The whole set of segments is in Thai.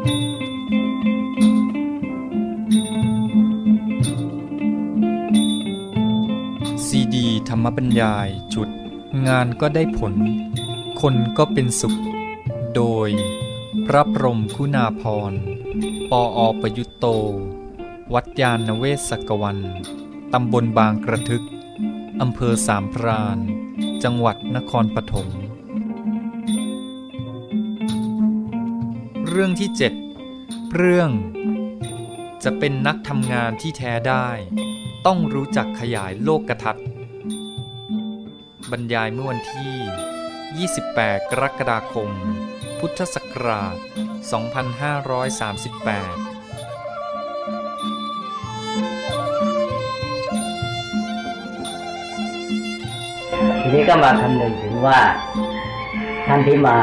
ซีดีธรรมบัญญายจุด งานก็ได้ผล คนก็เป็นสุข โดย พระพรมคุณาพร ปออประยุตโต วัดยาณเวศกวัน ตำบลบางกระทึก อำเภอสามพราน จังหวัดนครปฐม เรื่องที่ 7 เรื่อง จะเป็นนักทำงานที่แท้ได้ ต้องรู้จักขยายโลกกระทัดบรรยายเมื่อวันที่ 28 กรกฎาคม พุทธศักราช 2538ทีนี้ก็มาคำนึงถึงว่าท่านที่มา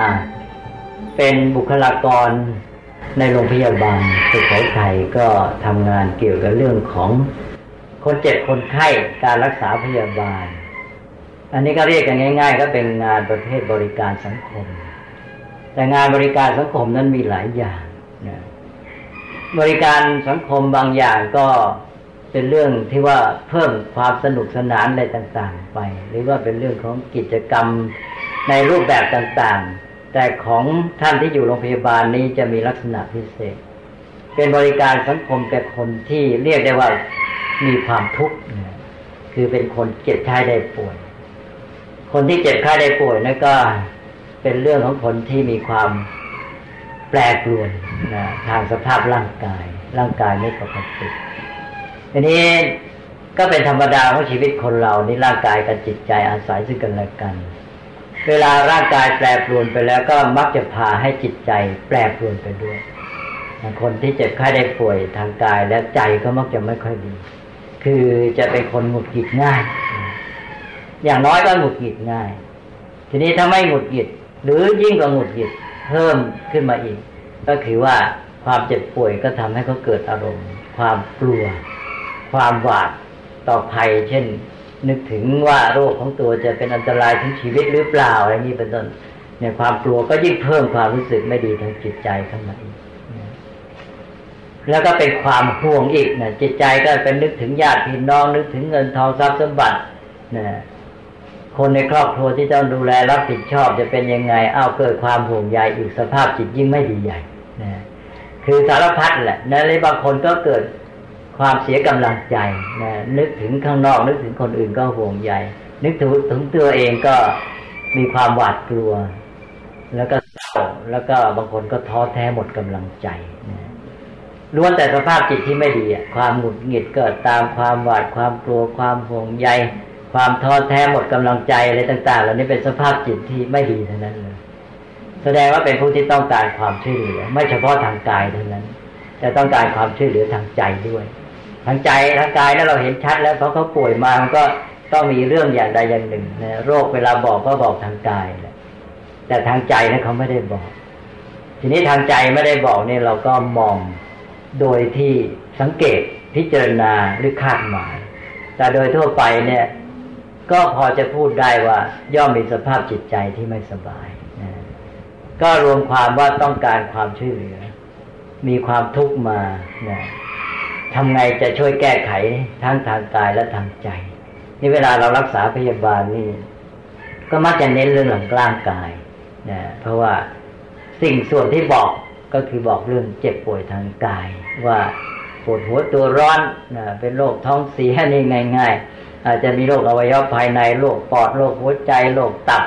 เป็นบุคลากรในโรงพยาบาลสุโขทัยก็ทำงานเกี่ยวกับเรื่องของคนเจ็บคนไข้การรักษาพยาบาล อันนี้ก็เรียกกันง่าย ๆ ก็เป็นงานประเภทบริการสังคม แต่งานบริการสังคมนั้นมีหลายอย่างนะบริการสังคมบางอย่างก็เป็นเรื่องที่ว่าเพิ่มความสนุกสนานอะไรต่าง ๆ ไป หรือว่าเป็นเรื่องของกิจกรรมในรูปแบบต่างๆ แต่ของท่านที่อยู่โรงพยาบาลนี้จะมีลักษณะพิเศษ เป็นบริการสังคมแก่คนที่เรียกได้ว่ามีความทุกข์คือเป็นคนเจ็บไข้ได้ป่วย คนที่เจ็บไข้ได้ป่วยนั่นก็เป็นเรื่องของคนที่มีความแปรปรวนนะทางสภาพร่างกาย ร่างกายไม่ปกติทีนี้ก็เป็นธรรมดาของชีวิตคนเรานี่ร่างกายกับจิตใจอาศัยซึ่งกันและกัน เวลาร่างกายแปรปรวนไปแล้วก็มักจะพาให้จิตใจ แปรปรวนไปด้วยคนที่เจ็บไข้ได้ป่วยทางกายและใจก็มักจะไม่ค่อยดี คือจะเป็นคนหงุดหงิดง่าย อย่างน้อยก็หงุดหงิดง่าย ทีนี้ถ้าไม่หงุดหงิด หรือยิ่งกว่าหงุดหงิดเพิ่มขึ้นมาอีก ก็คือว่าความเจ็บป่วยก็ทำให้เขาเกิดอารมณ์ ความกลัว ความหวาดต่อภัย เช่น นึกถึงว่าโรคของตัวจะเป็นอันตรายถึงชีวิตหรือเปล่าอะไรนี้เป็นต้นเนี่ยความกลัวก็ยิ่งเพิ่มความรู้สึกไม่ดีทางจิตใจขึ้นมาอีกแล้วก็เป็นความห่วงอีกนะจิตใจก็เป็นนึกถึงญาติพี่น้อง นึกถึงเงินทองทรัพย์สมบัตินะคนในครอบครัวที่ต้องดูแลรับผิดชอบจะเป็นยังไงอ้าวเกิดความห่วงใยอีกสภาพจิตยิ่งไม่ดีใหญ่นะคือสารพัดแหละนะในบางคนก็เกิด ความเสียกำลังใจนะนึกถึงข้างนอก นึกถึงคนอื่นก็ห่วงใยนึกถึงถึงตัวเองก็มีความหวาดกลัว แล้วก็เศร้าแล้วก็บางคนก็ท้อแท้หมดกำลังใจนะล้วนแต่สภาพจิตที่ไม่ดีความหงุดหงิดเกิดตามความหวาดความกลัวความห่วงใยความท้อแท้หมดกำลังใจอะไรต่างๆเหล่านี้เป็นสภาพจิตที่ไม่ดีเท่านั้นเลยแสดงว่าเป็นผู้ที่ต้องการความช่วยเหลือ ไม่เฉพาะทางกายเท่านั้นจะต้องการความช่วยเหลือทางใจด้วย ทางใจทางกายนั้นเราเห็นชัดแล้วเพราะเขาป่วยมามันก็ต้องมีเรื่องอย่างใดอย่างหนึ่งนะโรคเวลาบอกก็บอกทางกายแหละแต่ทางใจนะเขาไม่ได้บอก ทีนี้ทางใจไม่ได้บอกเนี่ยเราก็มองโดยที่สังเกตพิจารณาหรือคาดหมาย แต่โดยทั่วไปเนี่ย ก็พอจะพูดได้ว่าย่อมมีสภาพจิตใจที่ไม่สบายนะก็รวมความว่าต้องการความช่วยเหลือ มีความทุกข์มานะ ทำไงจะช่วยแก้ไขทั้งทางกายและทางใจ นี่เวลาเรารักษาพยาบาลนี่ ก็มักจะเน้นเรื่องหลังร่างกายนะเพราะว่าสิ่งส่วนที่บอกก็คือบอกเรื่องเจ็บป่วยทางกาย ว่าปวดหัวตัวร้อนนะเป็นโรคท้องเสียนี่ง่าย ๆ อาจจะมีโรคอวัยวะภายในโรคปอดโรคหัวใจโรคตับ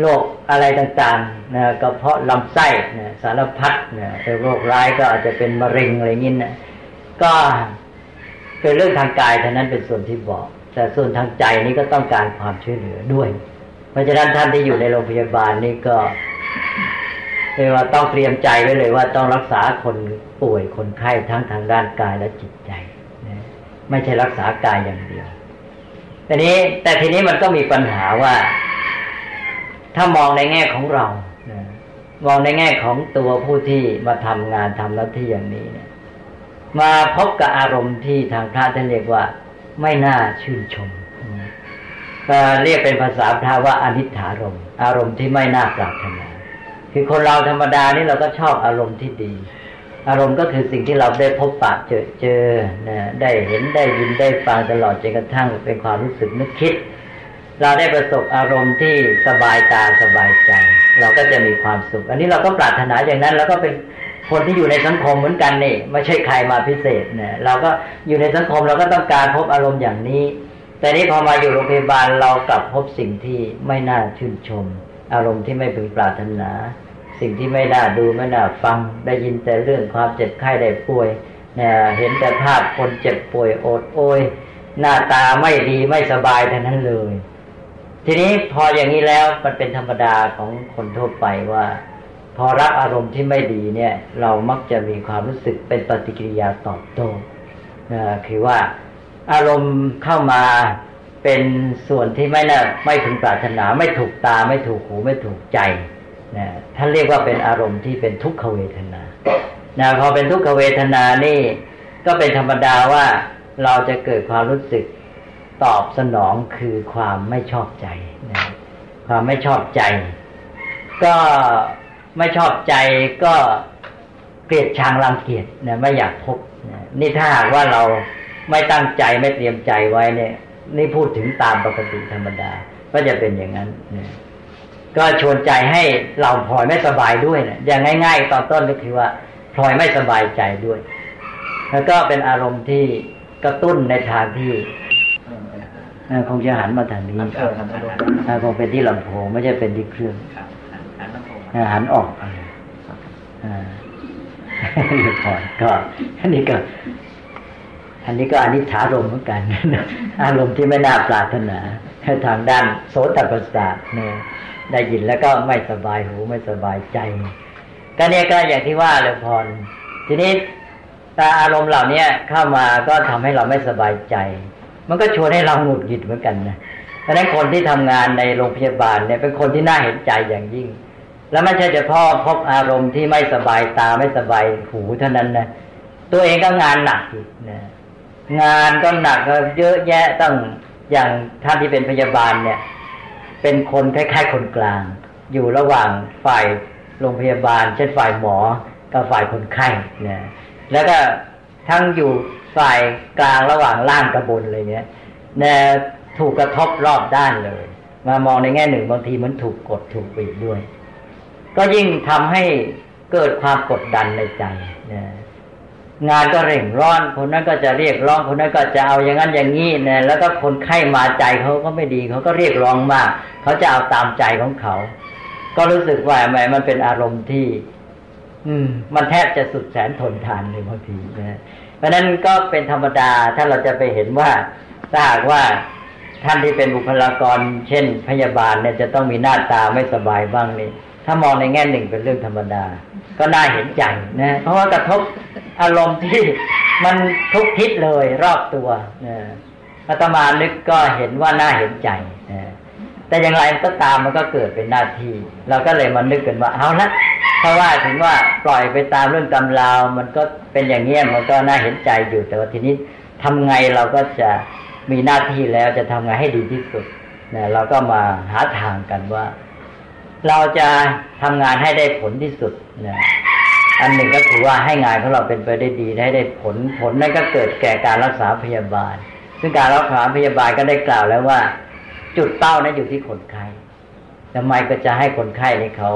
โรคอะไรต่างๆนะกระเพาะลำไส้นะสารพัดนะเป็นโรคร้ายก็อาจจะเป็นมะเร็งอะไรงนี้นะ ก็เป็นเรื่องทางกายเท่านั้นเป็นส่วนที่บอก แต่ส่วนทางใจนี้ก็ต้องการความช่วยเหลือด้วย เพราะฉะนั้นท่านที่อยู่ในโรงพยาบาลนี่ก็เรียกว่าต้องเตรียมใจไว้เลยว่าต้องรักษาคนป่วยคนไข้ทั้งทางด้านกายและจิตใจ ไม่ใช่รักษากายอย่างเดียวแต่นี้แต่ทีนี้มันก็มีปัญหาว่า ถ้ามองในแง่ของเรามองในแง่ของตัวผู้ที่มาทำงานทำหน้าที่อย่างนี้เนี่ย มาพบกับอารมณ์ที่ทางพระท่านเรียกว่าไม่น่าชื่นชมก็เรียกเป็นภาษาพระว่าอนิถารมอารมณ์ที่ไม่น่าปรารถนา คือคนเราธรรมดานี่เราก็ชอบอารมณ์ที่ดี อารมณ์ก็คือสิ่งที่เราได้พบปะเจอเจอนะได้เห็นได้ยินได้ฟังตลอดจนกระทั่งเป็นความรู้สึกนึกคิด เราได้ประสบอารมณ์ที่สบายตาสบายใจ เราก็จะมีความสุข อันนี้เราก็ปรารถนาอย่างนั้น แล้วก็เป็น คนที่อยู่ในสังคมเหมือนกันนี่ไม่ใช่ใครมาพิเศษเนี่ยเราก็อยู่ในสังคมเราก็ต้องการพบอารมณ์อย่างนี้ แต่นี้พอมาอยู่โรงพยาบาลเรากลับพบสิ่งที่ไม่น่าชื่นชม อารมณ์ที่ไม่พึงปรารถนา สิ่งที่ไม่น่าดูไม่น่าฟัง ได้ยินแต่เรื่องความเจ็บไข้ได้ป่วยเนี่ยเห็นแต่ภาพคนเจ็บป่วยโอดโอย หน้าตาไม่ดีไม่สบายทั้งนั้นเลย ทีนี้พออย่างนี้แล้วมันเป็นธรรมดาของคนทั่วไปว่า พอรับอารมณ์ที่ไม่ดีเนี่ย เรามักจะมีความรู้สึกเป็นปฏิกิริยาตอบโต้คือว่าอารมณ์เข้ามาเป็นส่วนที่ไม่น่าไม่ถึงปรารถนาไม่ถูกตาไม่ถูกหูไม่ถูกใจนะท่านเรียกว่าเป็นอารมณ์ที่เป็นทุกขเวทนานะพอเป็นทุกขเวทนานี่ ก็เป็นธรรมดาว่าเราจะเกิดความรู้สึกตอบสนองคือความไม่ชอบใจนะความไม่ชอบใจ ก็ ไม่ชอบใจก็เกลียดชังรังเกียจเนี่ยไม่อยากพบนี่ถ้าหากว่าเราไม่ตั้งใจไม่เตรียมใจไว้เนี่ย นี่พูดถึงตามปกติธรรมดา ก็จะเป็นอย่างนั้นเนี่ยก็ชวนใจให้เราพลอยไม่สบายด้วยเนี่ยอย่างง่าย ๆ ตอนต้นก็คือว่าพลอยไม่สบายใจด้วย แล้วก็เป็นอารมณ์ที่กระตุ้นในทางที่คงจะหันมาทางนี้คงเป็นที่ลำโพงไม่ใช่เป็นที่เครื่อง หันออกอ่าถอนก็อันนี้ก็อันนี้ก็อนิจฉารมเหมือนกัน อารมณ์ที่ไม่น่าปรารถนาทางด้านโสตประสาทเนี่ยได้ยินแล้วก็ไม่สบายหูไม่สบายใจ ก็เนี่ยก็อย่างที่ว่าเลยพร ทีนี้ตาอารมณ์เหล่านี้เข้ามาก็ทำให้เราไม่สบายใจ มันก็ชวนให้เราหงุดหงิดเหมือนกันนะเพราะฉะนั้นคนที่ทำงานในโรงพยาบาลเนี่ยเป็นคนที่น่าเห็นใจอย่างยิ่ง แล้วไม่ใช่เฉพาะพบอารมณ์ที่ไม่สบายตาไม่สบายหูเท่านั้นนะตัวเองก็งานหนักอีกนะงานก็หนักก็เยอะแยะต้องอย่างท่านที่เป็นพยาบาลเนี่ย เป็นคนคล้ายๆคนกลาง อยู่ระหว่างฝ่ายโรงพยาบาล เช่นฝ่ายหมอกับฝ่ายคนไข้นะแล้วก็ทั้งอยู่ฝ่ายกลางระหว่างล่างกับบนอะไรเงี้ยนะถูกกระทบรอบด้านเลย มามองในแง่หนึ่งบางทีมันถูกกดถูกบีบด้วย ก็ยิ่งทำให้เกิดความกดดันในใจนะงานก็เร่งร้อนคนนั้นก็จะเรียกร้องคนนั้นก็จะเอาอย่างนั้นอย่างนี้นะแล้วก็คนไข้มาใจเขาก็ไม่ดีเขาก็เรียกร้องมาก เขาจะเอาตามใจของเขา ก็รู้สึกว่าแหมมันเป็นอารมณ์ที่ อืม มันแทบจะสุดแสนทนทานเลยบางทีนะเพราะนั้นก็เป็นธรรมดาถ้าเราจะไปเห็นว่าถ้าหากว่าท่านที่เป็นบุคลากร เช่น พยาบาลเนี่ยจะต้องมีหน้าตาไม่สบายบ้างนี่ ถ้ามองในแง่หนึ่งเป็นเรื่องธรรมดา ก็น่าเห็นใจนะเพราะว่ากระทบอารมณ์ที่มันทุกทิศเลยรอบตัวนะอาตมานึกก็เห็นว่าน่าเห็นใจนะแต่อย่างไรก็ตามมันก็เกิดเป็นหน้าที่ เราก็เลยมานึกกันว่าเอาละเพราะว่าถึงว่าปล่อยไปตามเรื่องกำราวมันก็เป็นอย่างเงี้ยมันก็น่าเห็นใจอยู่แต่ว่าทีนี้ทำไงเราก็จะมีหน้าที่แล้วจะทำไงให้ดีที่สุดนะเราก็มาหาทางกันว่า เราจะทำงานให้ได้ผลที่สุดนะอันหนึ่งก็คือว่าให้งานของเราเป็นไปได้ดีให้ได้ผลผลนั่นก็เกิดแก่การรักษาพยาบาล ซึ่งการรักษาพยาบาลก็ได้กล่าวแล้วว่า จุดเป้านั้นอยู่ที่คนไข้ทำไมก็จะให้คนไข้ในเขา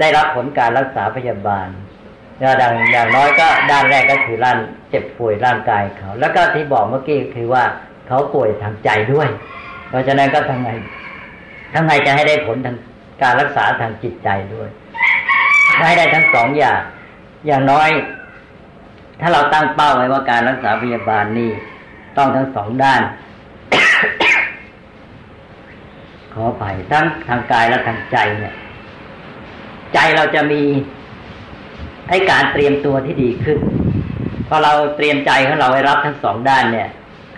ได้รับผลการรักษาพยาบาลดังอย่างน้อยก็ด้านแรกก็คือร่างเจ็บป่วยร่างกายเขา แล้วก็ที่บอกเมื่อกี้คือว่าเขาป่วยทางใจด้วย เพราะฉะนั้นก็ทำไงทำไงจะให้ได้ผลทาง การรักษาทางจิตใจด้วยให้ได้ทั้งสองอย่าง อย่างน้อย ถ้าเราตั้งเป้าไว้ว่าการรักษาพยาบาลนี่ต้องทั้งสองด้าน ขอไปทั้งทางกายและทางใจเนี่ย ใจเราจะมีให้การเตรียมตัวที่ดีขึ้นพอเราเตรียมใจของเราไว้รับทั้งสองด้านเนี่ย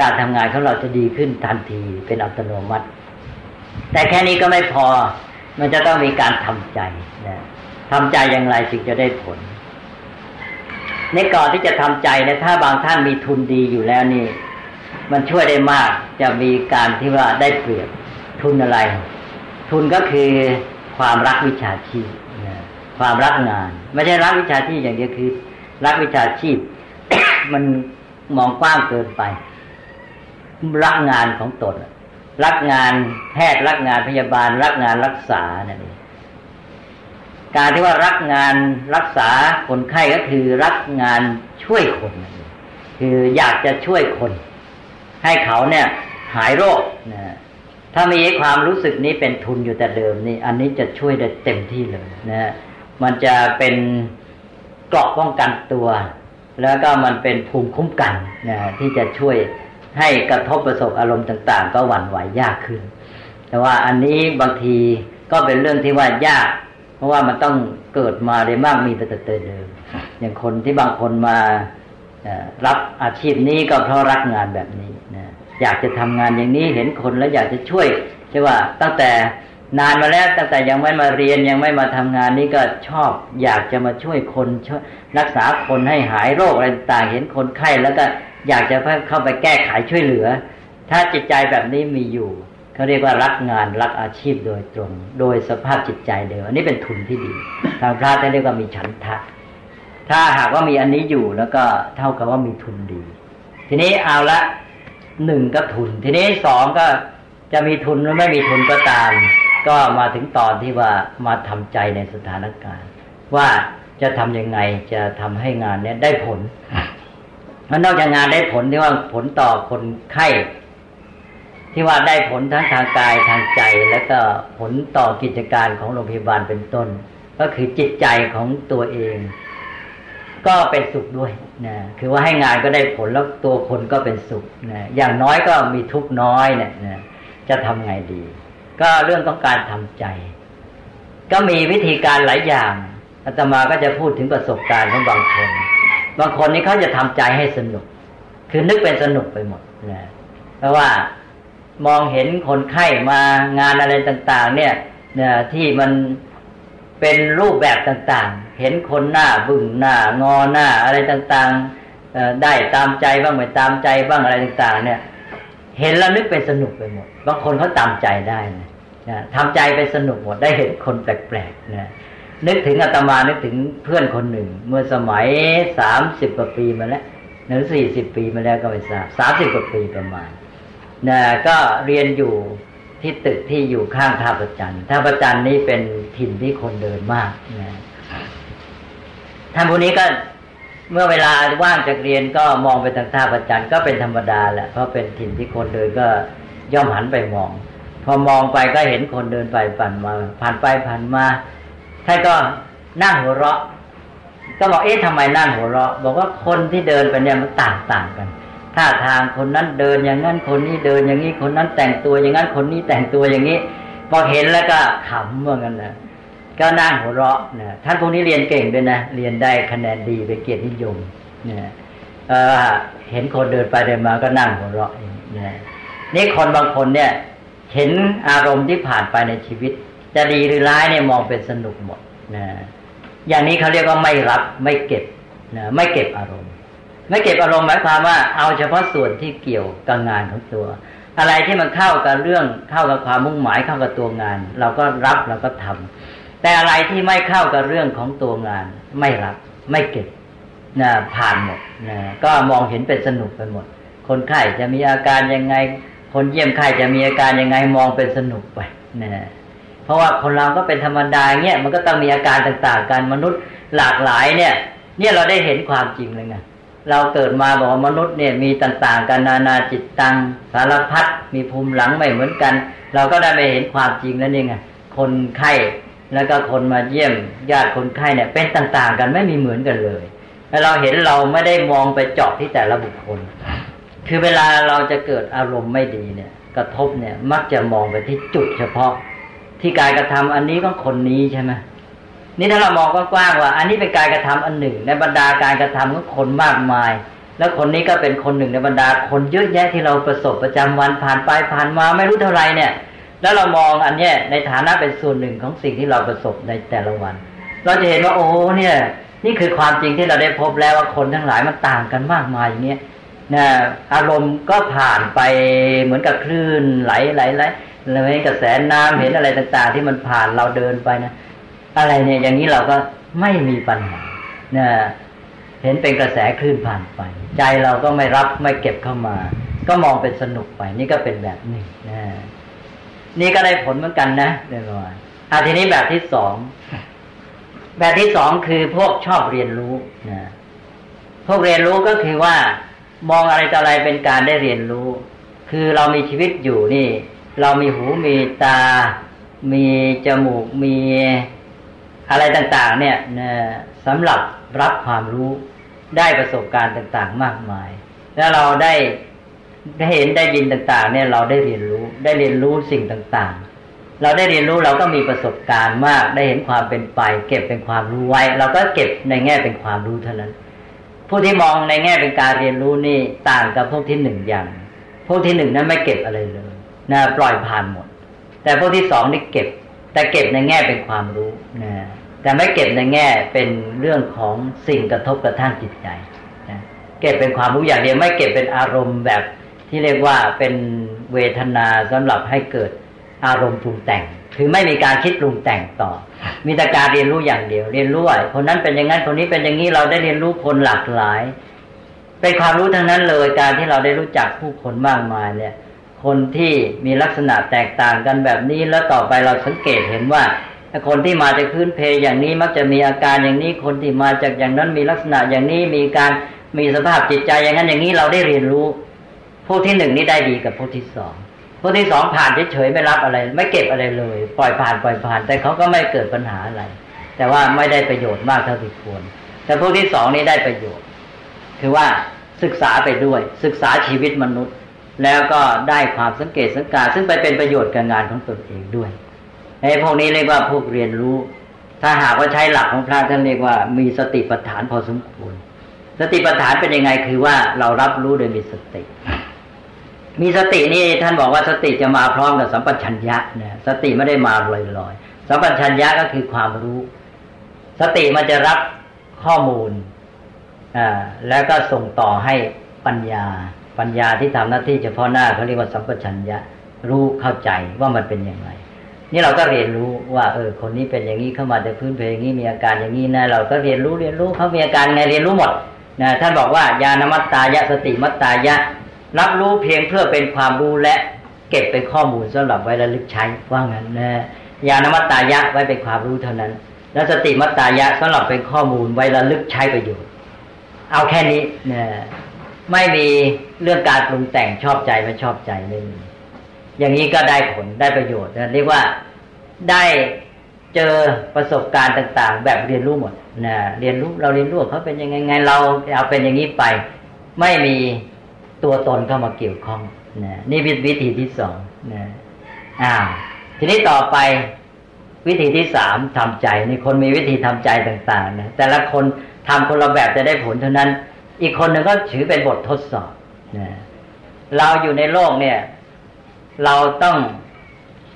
การทำงานของเราจะดีขึ้นทันทีเป็นอัตโนมัติ แต่แค่นี้ก็ไม่พอ มันจะต้องมีการทำใจนะทำใจอย่างไรจึงจะได้ผล ในก่อนที่จะทำใจนะถ้าบางท่านมีทุนดีอยู่แล้วนี่ มันช่วยได้มากจะมีการที่ว่าได้เปรียบทุนอะไร ทุนก็คือความรักวิชาชีพนะความรักงาน ไม่ใช่รักวิชาชีพอย่างเดียวคือ รักวิชาชีพ มันมองกว้างเกินไป รักงานของตน รักงานแพทย์รักงานพยาบาล รักงานรักษานั่นเองการที่ว่ารักงานรักษาคนไข้ก็คือรักงานช่วยคน คืออยากจะช่วยคน ให้เขาเนี่ย หายโรคนะถ้ามีความรู้สึกนี้เป็นทุนอยู่แต่เดิมนี่ อันนี้จะช่วยได้เต็มที่เลยนะมันจะเป็นเกราะป้องกันตัว แล้วก็มันเป็นภูมิคุ้มกันนะที่จะช่วย ให้กระทบประสบอารมณ์ต่าง ๆ ก็หวั่นไหวยากขึ้น แต่ว่าอันนี้บางทีก็เป็นเรื่องที่ว่ายาก เพราะว่ามันต้องเกิดมาได้มากมีแต่เดิมอย่างคนที่บางคนมารับอาชีพนี้ก็เพราะรักงานแบบนี้นะอยากจะทำงานอย่างนี้เห็นคนแล้วอยากจะช่วยใช่ว่าตั้งแต่นานมาแล้วตั้งแต่ยังไม่มาเรียนยังไม่มาทำงานนี้ก็ชอบ อยากจะมาช่วยคนช่วยรักษาคนให้หายโรคอะไรต่างเห็นคนไข้แล้วก็ อยากจะเข้าไปแก้ไขช่วยเหลือ ถ้าจิตใจแบบนี้มีอยู่เขาเรียกว่ารักงานรักอาชีพโดยตรง โดยสภาพจิตใจเดิมอันนี้เป็นทุนที่ดี ทางพระท่านเรียกว่ามีฉันทะ ถ้าหากว่ามีอันนี้อยู่แล้วก็เท่ากับว่ามีทุนดี ทีนี้เอาละหนึ่งก็ทุน ทีนี้สองก็จะมีทุนหรือไม่มีทุนก็ตาม ก็มาถึงตอนที่ว่ามาทำใจในสถานการณ์ ว่าจะทํำยังไงจะทำให้งานเนี้ยได้ผล มันนอกจากงานได้ผลที่ว่าผลต่อคนไข้ ที่ว่าได้ผลทั้งทางกายทางใจ แล้วก็ผลต่อกิจการของโรงพยาบาลเป็นต้น ก็คือจิตใจของตัวเอง ก็เป็นสุขด้วยนะคือว่าให้งานก็ได้ผลแล้วตัวคนก็เป็นสุขนะอย่างน้อยก็มีทุกน้อยเนี่ยนะจะทำไงดี ก็เรื่องของการทำใจ ก็มีวิธีการหลายอย่างอาตมาก็จะพูดถึงประสบการณ์ของบางคน บางคนนี่เขาจะทำใจให้สนุก คือนึกเป็นสนุกไปหมดนะเพราะว่ามองเห็นคนไข้มางานอะไรต่าง ๆ เนี่ยนี่ยที่มันเป็นรูปแบบต่างๆ เห็นคนหน้าบึ้งหน้างอหน้าอะไรต่างๆได้ตามใจบ้างไม่ตามใจบ้างอะไรต่าง ๆ เนี่ย เห็นแล้วนึกเป็นสนุกไปหมด บางคนเขาตามใจได้นะทำใจไปสนุกหมดได้เห็นคนแปลกๆนะ นึกถึงอาตมานึกถึงเพื่อนคนหนึ่ง เมื่อสมัยสามสิบกว่าปีมาแล้วหรือสี่สิบปีมาแล้วก็ไม่ทราบสามสิบกว่าปีประมาณนะก็เรียนอยู่ที่ตึกที่อยู่ข้างท่าประจันท่าประจันนี้เป็นถิ่นที่คนเดินมากนะท่านผู้นี้ก็เมื่อเวลาว่างจากเรียนก็มองไปทางท่าประจันก็เป็นธรรมดาแหละเพราะเป็นถิ่นที่คนเดินก็ย่อมหันไปมอง พอมองไปก็เห็นคนเดินไปผ่านมา ผ่านไปผ่านมา ท่านก็นั่งหัวเราะ ก็บอกเอ๊ะทำไมนั่งหัวเราะ บอกว่าคนที่เดินไปเนี่ยมันต่างต่างกัน ท่าทางคนนั้นเดินอย่างนั้นคนนี้เดินอย่างนี้คนนั้นแต่งตัวอย่างนั้นคนนี้แต่งตัวอย่างนี้พอเห็นแล้วก็ขำเหมือนกันนะก็นั่งหัวเราะนะท่านพวกนี้เรียนเก่งด้วยนะเรียนได้คะแนนดีไปเกียรตินิยมเนี่ยเห็นคนเดินไปเดินมาก็นั่งหัวเราะเนี่ยนี่คนบางคนเนี่ย เห็นอารมณ์ที่ผ่านไปในชีวิต จะดีหรือร้ายเนี่ยมองเป็นสนุกหมดนะอย่างนี้เขาเรียกว่าไม่รับไม่เก็บนะไม่เก็บอารมณ์ ไม่เก็บอารมณ์หมายความว่าเอาเฉพาะส่วนที่เกี่ยวกับงานของตัว อะไรที่มันเข้ากับเรื่องเข้ากับความมุ่งหมายเข้ากับตัวงาน เราก็รับเราก็ทำแต่อะไรที่ไม่เข้ากับเรื่องของตัวงาน ไม่รับไม่เก็บนะผ่านหมดนะก็มองเห็นเป็นสนุกไปหมด คนไข้จะมีอาการยังไง คนเยี่ยมไข้จะมีอาการยังไงมองเป็นสนุกไปนะ เพราะว่าคนเราก็เป็นธรรมดาเงี้ยมันก็ต้องมีอาการต่างๆกันมนุษย์หลากหลายเนี่ย เนี่ยเราได้เห็นความจริงเลยไงเราเกิดมาบอกว่ามนุษย์เนี่ยมีต่างๆ กันนานาจิตตังสารพัดมีภูมิหลังไม่เหมือนกัน เราก็ได้ไปเห็นความจริงแล้วนี่ไงคนไข้แล้วก็คนมาเยี่ยมญาติคนไข้เนี่ย เป็นต่างๆ กันไม่มีเหมือนกันเลยแล้วเราเห็นเราไม่ได้มองไปเจาะที่แต่ละบุคคล คือเวลาเราจะเกิดอารมณ์ไม่ดีเนี่ย กระทบเนี่ยมักจะมองไปที่จุดเฉพาะ ที่กายกระทำอันนี้ก็คนนี้ใช่ไหมนี่ถ้าเรามองกว้างๆว่า อันนี้เป็นกายกระทำอันหนึ่ง ในบรรดาการกระทำของคนมากมาย แล้วคนนี้ก็เป็นคนหนึ่งในบรรดาคนเยอะแยะที่เราประสบประจำวันผ่านไปผ่านมาไม่รู้เท่าไรเนี่ย แล้วเรามองอันเนี้ยในฐานะเป็นส่วนหนึ่งของสิ่งที่เราประสบในแต่ละวัน เราจะเห็นว่าโอ้เนี่ย นี่คือความจริงที่เราได้พบแล้วว่าคนทั้งหลายมันต่างกันมากมายอย่างเงี้ยนะอารมณ์ก็ผ่านไปเหมือนกับคลื่นไหลไหลไหล เราเห็นกระแสน้ำเห็นอะไรต่างๆ ที่มันผ่านเราเดินไปนะอะไรเนี่ยอย่างนี้เราก็ไม่มีปัญหานะเห็นเป็นกระแสคลื่นผ่านไป ใจเราก็ไม่รับไม่เก็บเข้ามา ก็มองเป็นสนุกไป นี่ก็เป็นแบบนึ่งนะนี่ก็ได้ผลเหมือนกันนะเรียบร้อยอะทีนี้แบบที่สองแบบที่สองคือพวกชอบเรียนรู้นะพวกเรียนรู้ก็คือว่ามองอะไรต่ออะไรเป็นการได้เรียนรู้ คือเรามีชีวิตอยู่นี่ เรามีหูมีตา มีจมูกมีอะไรต่างๆ เนี่ยสำหรับรับความรู้ได้ประสบการณ์ต่างๆ มากมาย แล้วเราได้ได้เห็นได้ยินต่าง ๆ เนี่ยเราได้เรียนรู้ได้เรียนรู้สิ่งต่างๆ เราได้เรียนรู้เราก็มีประสบการณ์มาก ได้เห็นความเป็นไป เก็บเป็นความรู้ไว้ เราก็เก็บในแง่เป็นความรู้เท่านั้น ผู้ที่มองในแง่เป็นการเรียนรู้นี่ต่างกับพวกที่หนึ่งอย่าง พวกที่หนึ่งนั้นไม่เก็บอะไรเลย นะปล่อยผ่านหมด แต่พวกที่สองนี่เก็บ แต่เก็บในแง่เป็นความรู้นะแต่ไม่เก็บในแง่เป็นเรื่องของสิ่งกระทบกระทั่งจิตใจนะเก็บเป็นความรู้อย่างเดียวไม่เก็บเป็นอารมณ์แบบที่เรียกว่าเป็นเวทนาสำหรับให้เกิดอารมณ์ปรุงแต่ง คือไม่มีการคิดปรุงแต่งต่อ มีแต่การเรียนรู้อย่างเดียว เรียนรู้ว่าคนนั้นเป็นอย่างนั้นคนนี้เป็นอย่างนี้เราได้เรียนรู้คนหลากหลายเป็นความรู้ทั้งนั้นเลยการที่เราได้รู้จักผู้คนมากมายเนี่ย คนที่มีลักษณะแตกต่างกันแบบนี้ แล้วต่อไปเราสังเกตเห็นว่าคนที่มาจากพื้นเพอย่างนี้มักจะมีอาการอย่างนี้ คนที่มาจากอย่างนั้นมีลักษณะอย่างนี้มีการมีสภาพจิตใจอย่างนั้นอย่างนี้เราได้เรียนรู้พวกที่หนึ่งนี่ได้ดีกับพวกที่สองพวกที่สองผ่านเฉยๆไม่รับอะไร ไม่เก็บอะไรเลย ปล่อยผ่านปล่อยผ่าน แต่เขาก็ไม่เกิดปัญหาอะไร แต่ว่าไม่ได้ประโยชน์มากเท่าที่ควร แต่พวกที่สองนี่ได้ประโยชน์ คือว่าศึกษาไปด้วย ศึกษาชีวิตมนุษย์ แล้วก็ได้ความสังเกตสังการซึ่งไปเป็นประโยชน์กับงานของตนเองด้วยไอ้พวกนี้เรียกว่าพวกเรียนรู้ ถ้าหากว่าใช้หลักของพระท่านเรียกว่ามีสติปัฏฐานพอสมควร สติปัฏฐานเป็นยังไงคือว่าเรารับรู้โดยมีสติ มีสตินี่ท่านบอกว่าสติจะมาพร้อมกับสัมปชัญญะเนี่ยสติไม่ได้มาลอยๆสัมปชัญญะก็คือความรู้ สติมันจะรับข้อมูลอ่าแล้วก็ส่งต่อให้ปัญญา ปัญญาที่ทำหน้าที่เฉพาะหน้าเขาเรียกว่าสัมปชัญญะรู้เข้าใจว่ามันเป็นอย่างไร นี่เราก็เรียนรู้ว่า เออ คนนี้เป็นอย่างนี้เข้ามาจากพื้นเพอย่างนี้มีอาการอย่างนี้นะเราก็เรียนรู้เรียนรู้เขามีอาการไงเรียนรู้หมดนะท่านบอกว่าญาณมัตตายะสติมัตตายะ รับรู้เพียงเพื่อเป็นความรู้และเก็บเป็นข้อมูลสำหรับไว้ระลึกใช้ว่างั้นนะญาณมัตตายะไว้เป็นความรู้เท่านั้น แล้วสติมัตตายะสำหรับเป็นข้อมูลไว้ระลึกใช้ประโยชน์เอาแค่นี้นะ ไม่มีเรื่องการปรุงแต่งชอบใจไม่ชอบใจไม่มีอย่างนี้ก็ได้ผลได้ประโยชน์นะเรียกว่าได้เจอประสบการณ์ต่าง ๆ แบบเรียนรู้หมดนะเรียนรู้เราเรียนรู้เขาเป็นยังไงไงเราเอาเป็นอย่างนี้ไป ไม่มีตัวตนเข้ามาเกี่ยวข้องนะนี่วิธีที่สองนะอ้าวทีนี้ต่อไปวิธีที่สามทำใจนี่คนมีวิธีทำใจต่าง ๆ นะแต่ละคนทำคนละแบบจะได้ผลเท่านั้น อีกคนหนึ่งก็ถือเป็นบททดสอบนะเราอยู่ในโลกเนี่ย เราต้อง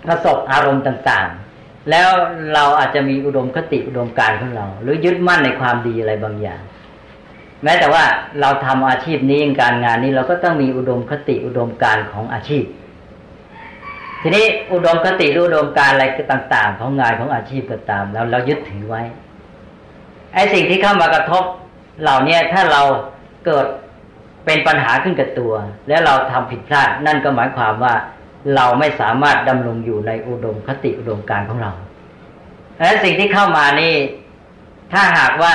ประสบอารมณ์ต่างๆ แล้วเราอาจจะมีอุดมคติอุดมการของเรา หรือยึดมั่นในความดีอะไรบางอย่าง แม้แต่ว่าเราทำอาชีพนี้การงานนี้เราก็ต้องมีอุดมคติอุดมการของอาชีพ ทีนี้อุดมคติอุดมการอะไรต่าง ๆ ของงานของอาชีพก็ตาม แล้วเรายึดถือไว้ไอ้สิ่งที่เข้ามากระทบเหล่านี้ถ้าเรา เกิดเป็นปัญหาขึ้นกับตัว แล้วเราทำผิดพลาด นั่นก็หมายความว่าเราไม่สามารถดำรงอยู่ในอุดมคติอุดมการของเราและสิ่งที่เข้ามานี่ ถ้าหากว่า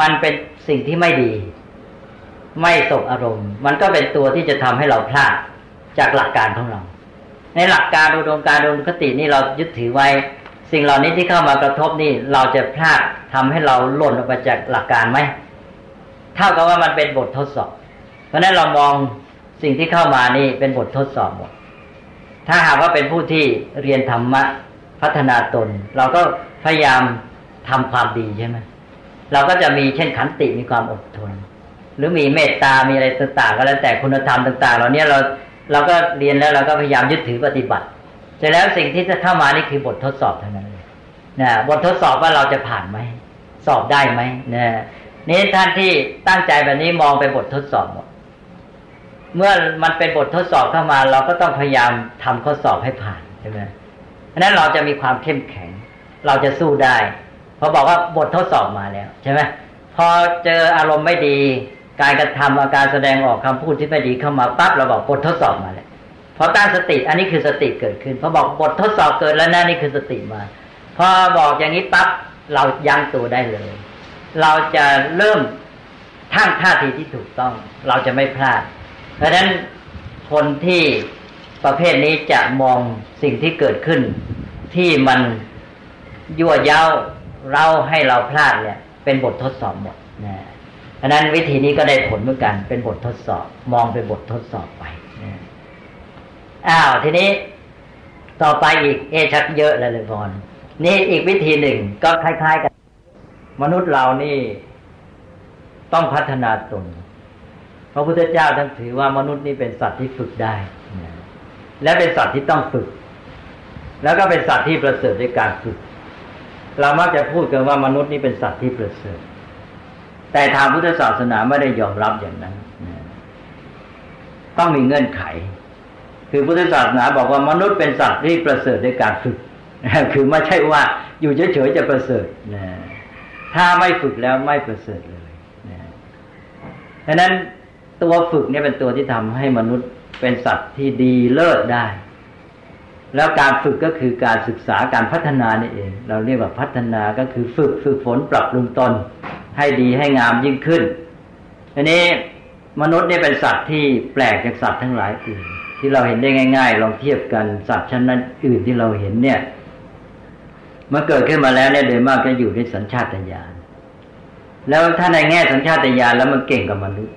มันเป็นสิ่งที่ไม่ดี ไม่สบอารมณ์ มันก็เป็นตัวที่จะทำให้เราพลาดจากหลักการของเรา ในหลักการอุดมการอุดมคตินี่เรายึดถือไว้ สิ่งเหล่านี้ที่เข้ามากระทบนี่เราจะพลาดทำให้เราหล่นออกไปจากหลักการไหม เท่ากับว่ามันเป็นบททดสอบ เพราะนั้นเรามองสิ่งที่เข้ามานี่เป็นบททดสอบหมด ถ้าหากว่าเป็นผู้ที่เรียนธรรมะพัฒนาตน เราก็พยายามทำความดีใช่ไหมเราก็จะมีเช่นขันติมีความอดทน หรือมีเมตตามีอะไรต่างๆ ก็แล้วแต่คุณธรรมต่าง ๆเราเนี้ยเราเราก็เรียนแล้วเราก็พยายามยึดถือปฏิบัติเสร็จแล้วสิ่งที่จะเข้ามานี่คือบททดสอบเท่านั้นเลยนะบททดสอบว่าเราจะผ่านไหมสอบได้ไหมนะ นี่ท่านที่ตั้งใจแบบนี้มองไปบททดสอบหมดเมื่อมันเป็นบททดสอบเข้ามา เราก็ต้องพยายามทำข้อสอบให้ผ่านใช่ไหมเพราะนั้นเราจะมีความเข้มแข็ง เราจะสู้ได้เพอบอกว่าบททดสอบมาแล้วใช่ไหมพอเจออารมณ์ไม่ดีการกระทำอาการแสดงออกคำพูดที่ไม่ดีเข้ามาปั๊บเราบอกบททดสอบมาเลยพอตั้งสติอันนี้คือสติเกิดขึ้นพอบอกบททดสอบเกิดแล้วนะนี่คือสติมา พอบอกอย่างนี้ปั๊บเรายั้งตัวได้เลย เราจะเริ่มทั้งท่าทีที่ถูกต้อง เราจะไม่พลาด เพราะฉะนั้นคนที่ประเภทนี้จะมองสิ่งที่เกิดขึ้น ที่มันยั่วเย้าเราให้เราพลาดเนี่ย เป็นบททดสอบหมดนะเพราะนั้นวิธีนี้ก็ได้ผลเหมือนกัน เป็นบททดสอบ มองเป็นบททดสอบไปนะอ้าวทีนี้ต่อไปอีกเอชักเยอะเลยเลยพรนี่อีกวิธีหนึ่งก็คล้าย ๆ กัน มนุษย์เรานี่ต้องพัฒนาตนพระพุทธเจ้าท่านถือว่ามนุษย์นี่เป็นสัตว์ที่ฝึกได้ และเป็นสัตว์ที่ต้องฝึก แล้วก็เป็นสัตว์ที่ประเสริฐในการฝึก เรามักจะพูดกันว่ามนุษย์นี่เป็นสัตว์ที่ประเสริฐ แต่ทางพุทธศาสนาไม่ได้ยอมรับอย่างนั้น ต้องมีเงื่อนไข คือพุทธศาสนาบอกว่ามนุษย์เป็นสัตว์ที่ประเสริฐในการฝึก คือไม่ใช่ว่าอยู่เฉยๆจะประเสริฐนะ ถ้าไม่ฝึกแล้วไม่ประเสริฐเลยนะดังนั้นตัวฝึกเนี่ยเป็นตัวที่ทำให้มนุษย์เป็นสัตว์ที่ดีเลิศได้ แล้วการฝึกก็คือการศึกษาการพัฒนานี่เอง เราเรียกว่าพัฒนาก็คือฝึกฝึกฝนปรับปรุงตน ให้ดีให้งามยิ่งขึ้นอันนี้มนุษย์เนี่ยเป็นสัตว์ที่แปลกจากสัตว์ทั้งหลายอื่นที่เราเห็นได้ง่าย ๆ ลองเทียบกันสัตว์ชนนั้นอื่นที่เราเห็นเนี่ย มื่อเกิดขึ้นมาแล้วเนี่ยโดยมากจะอยู่ในสัญชาตญาณแล้วถ้าในแง่สัญชาตญาณแล้วมันเก่งกับมนุษย์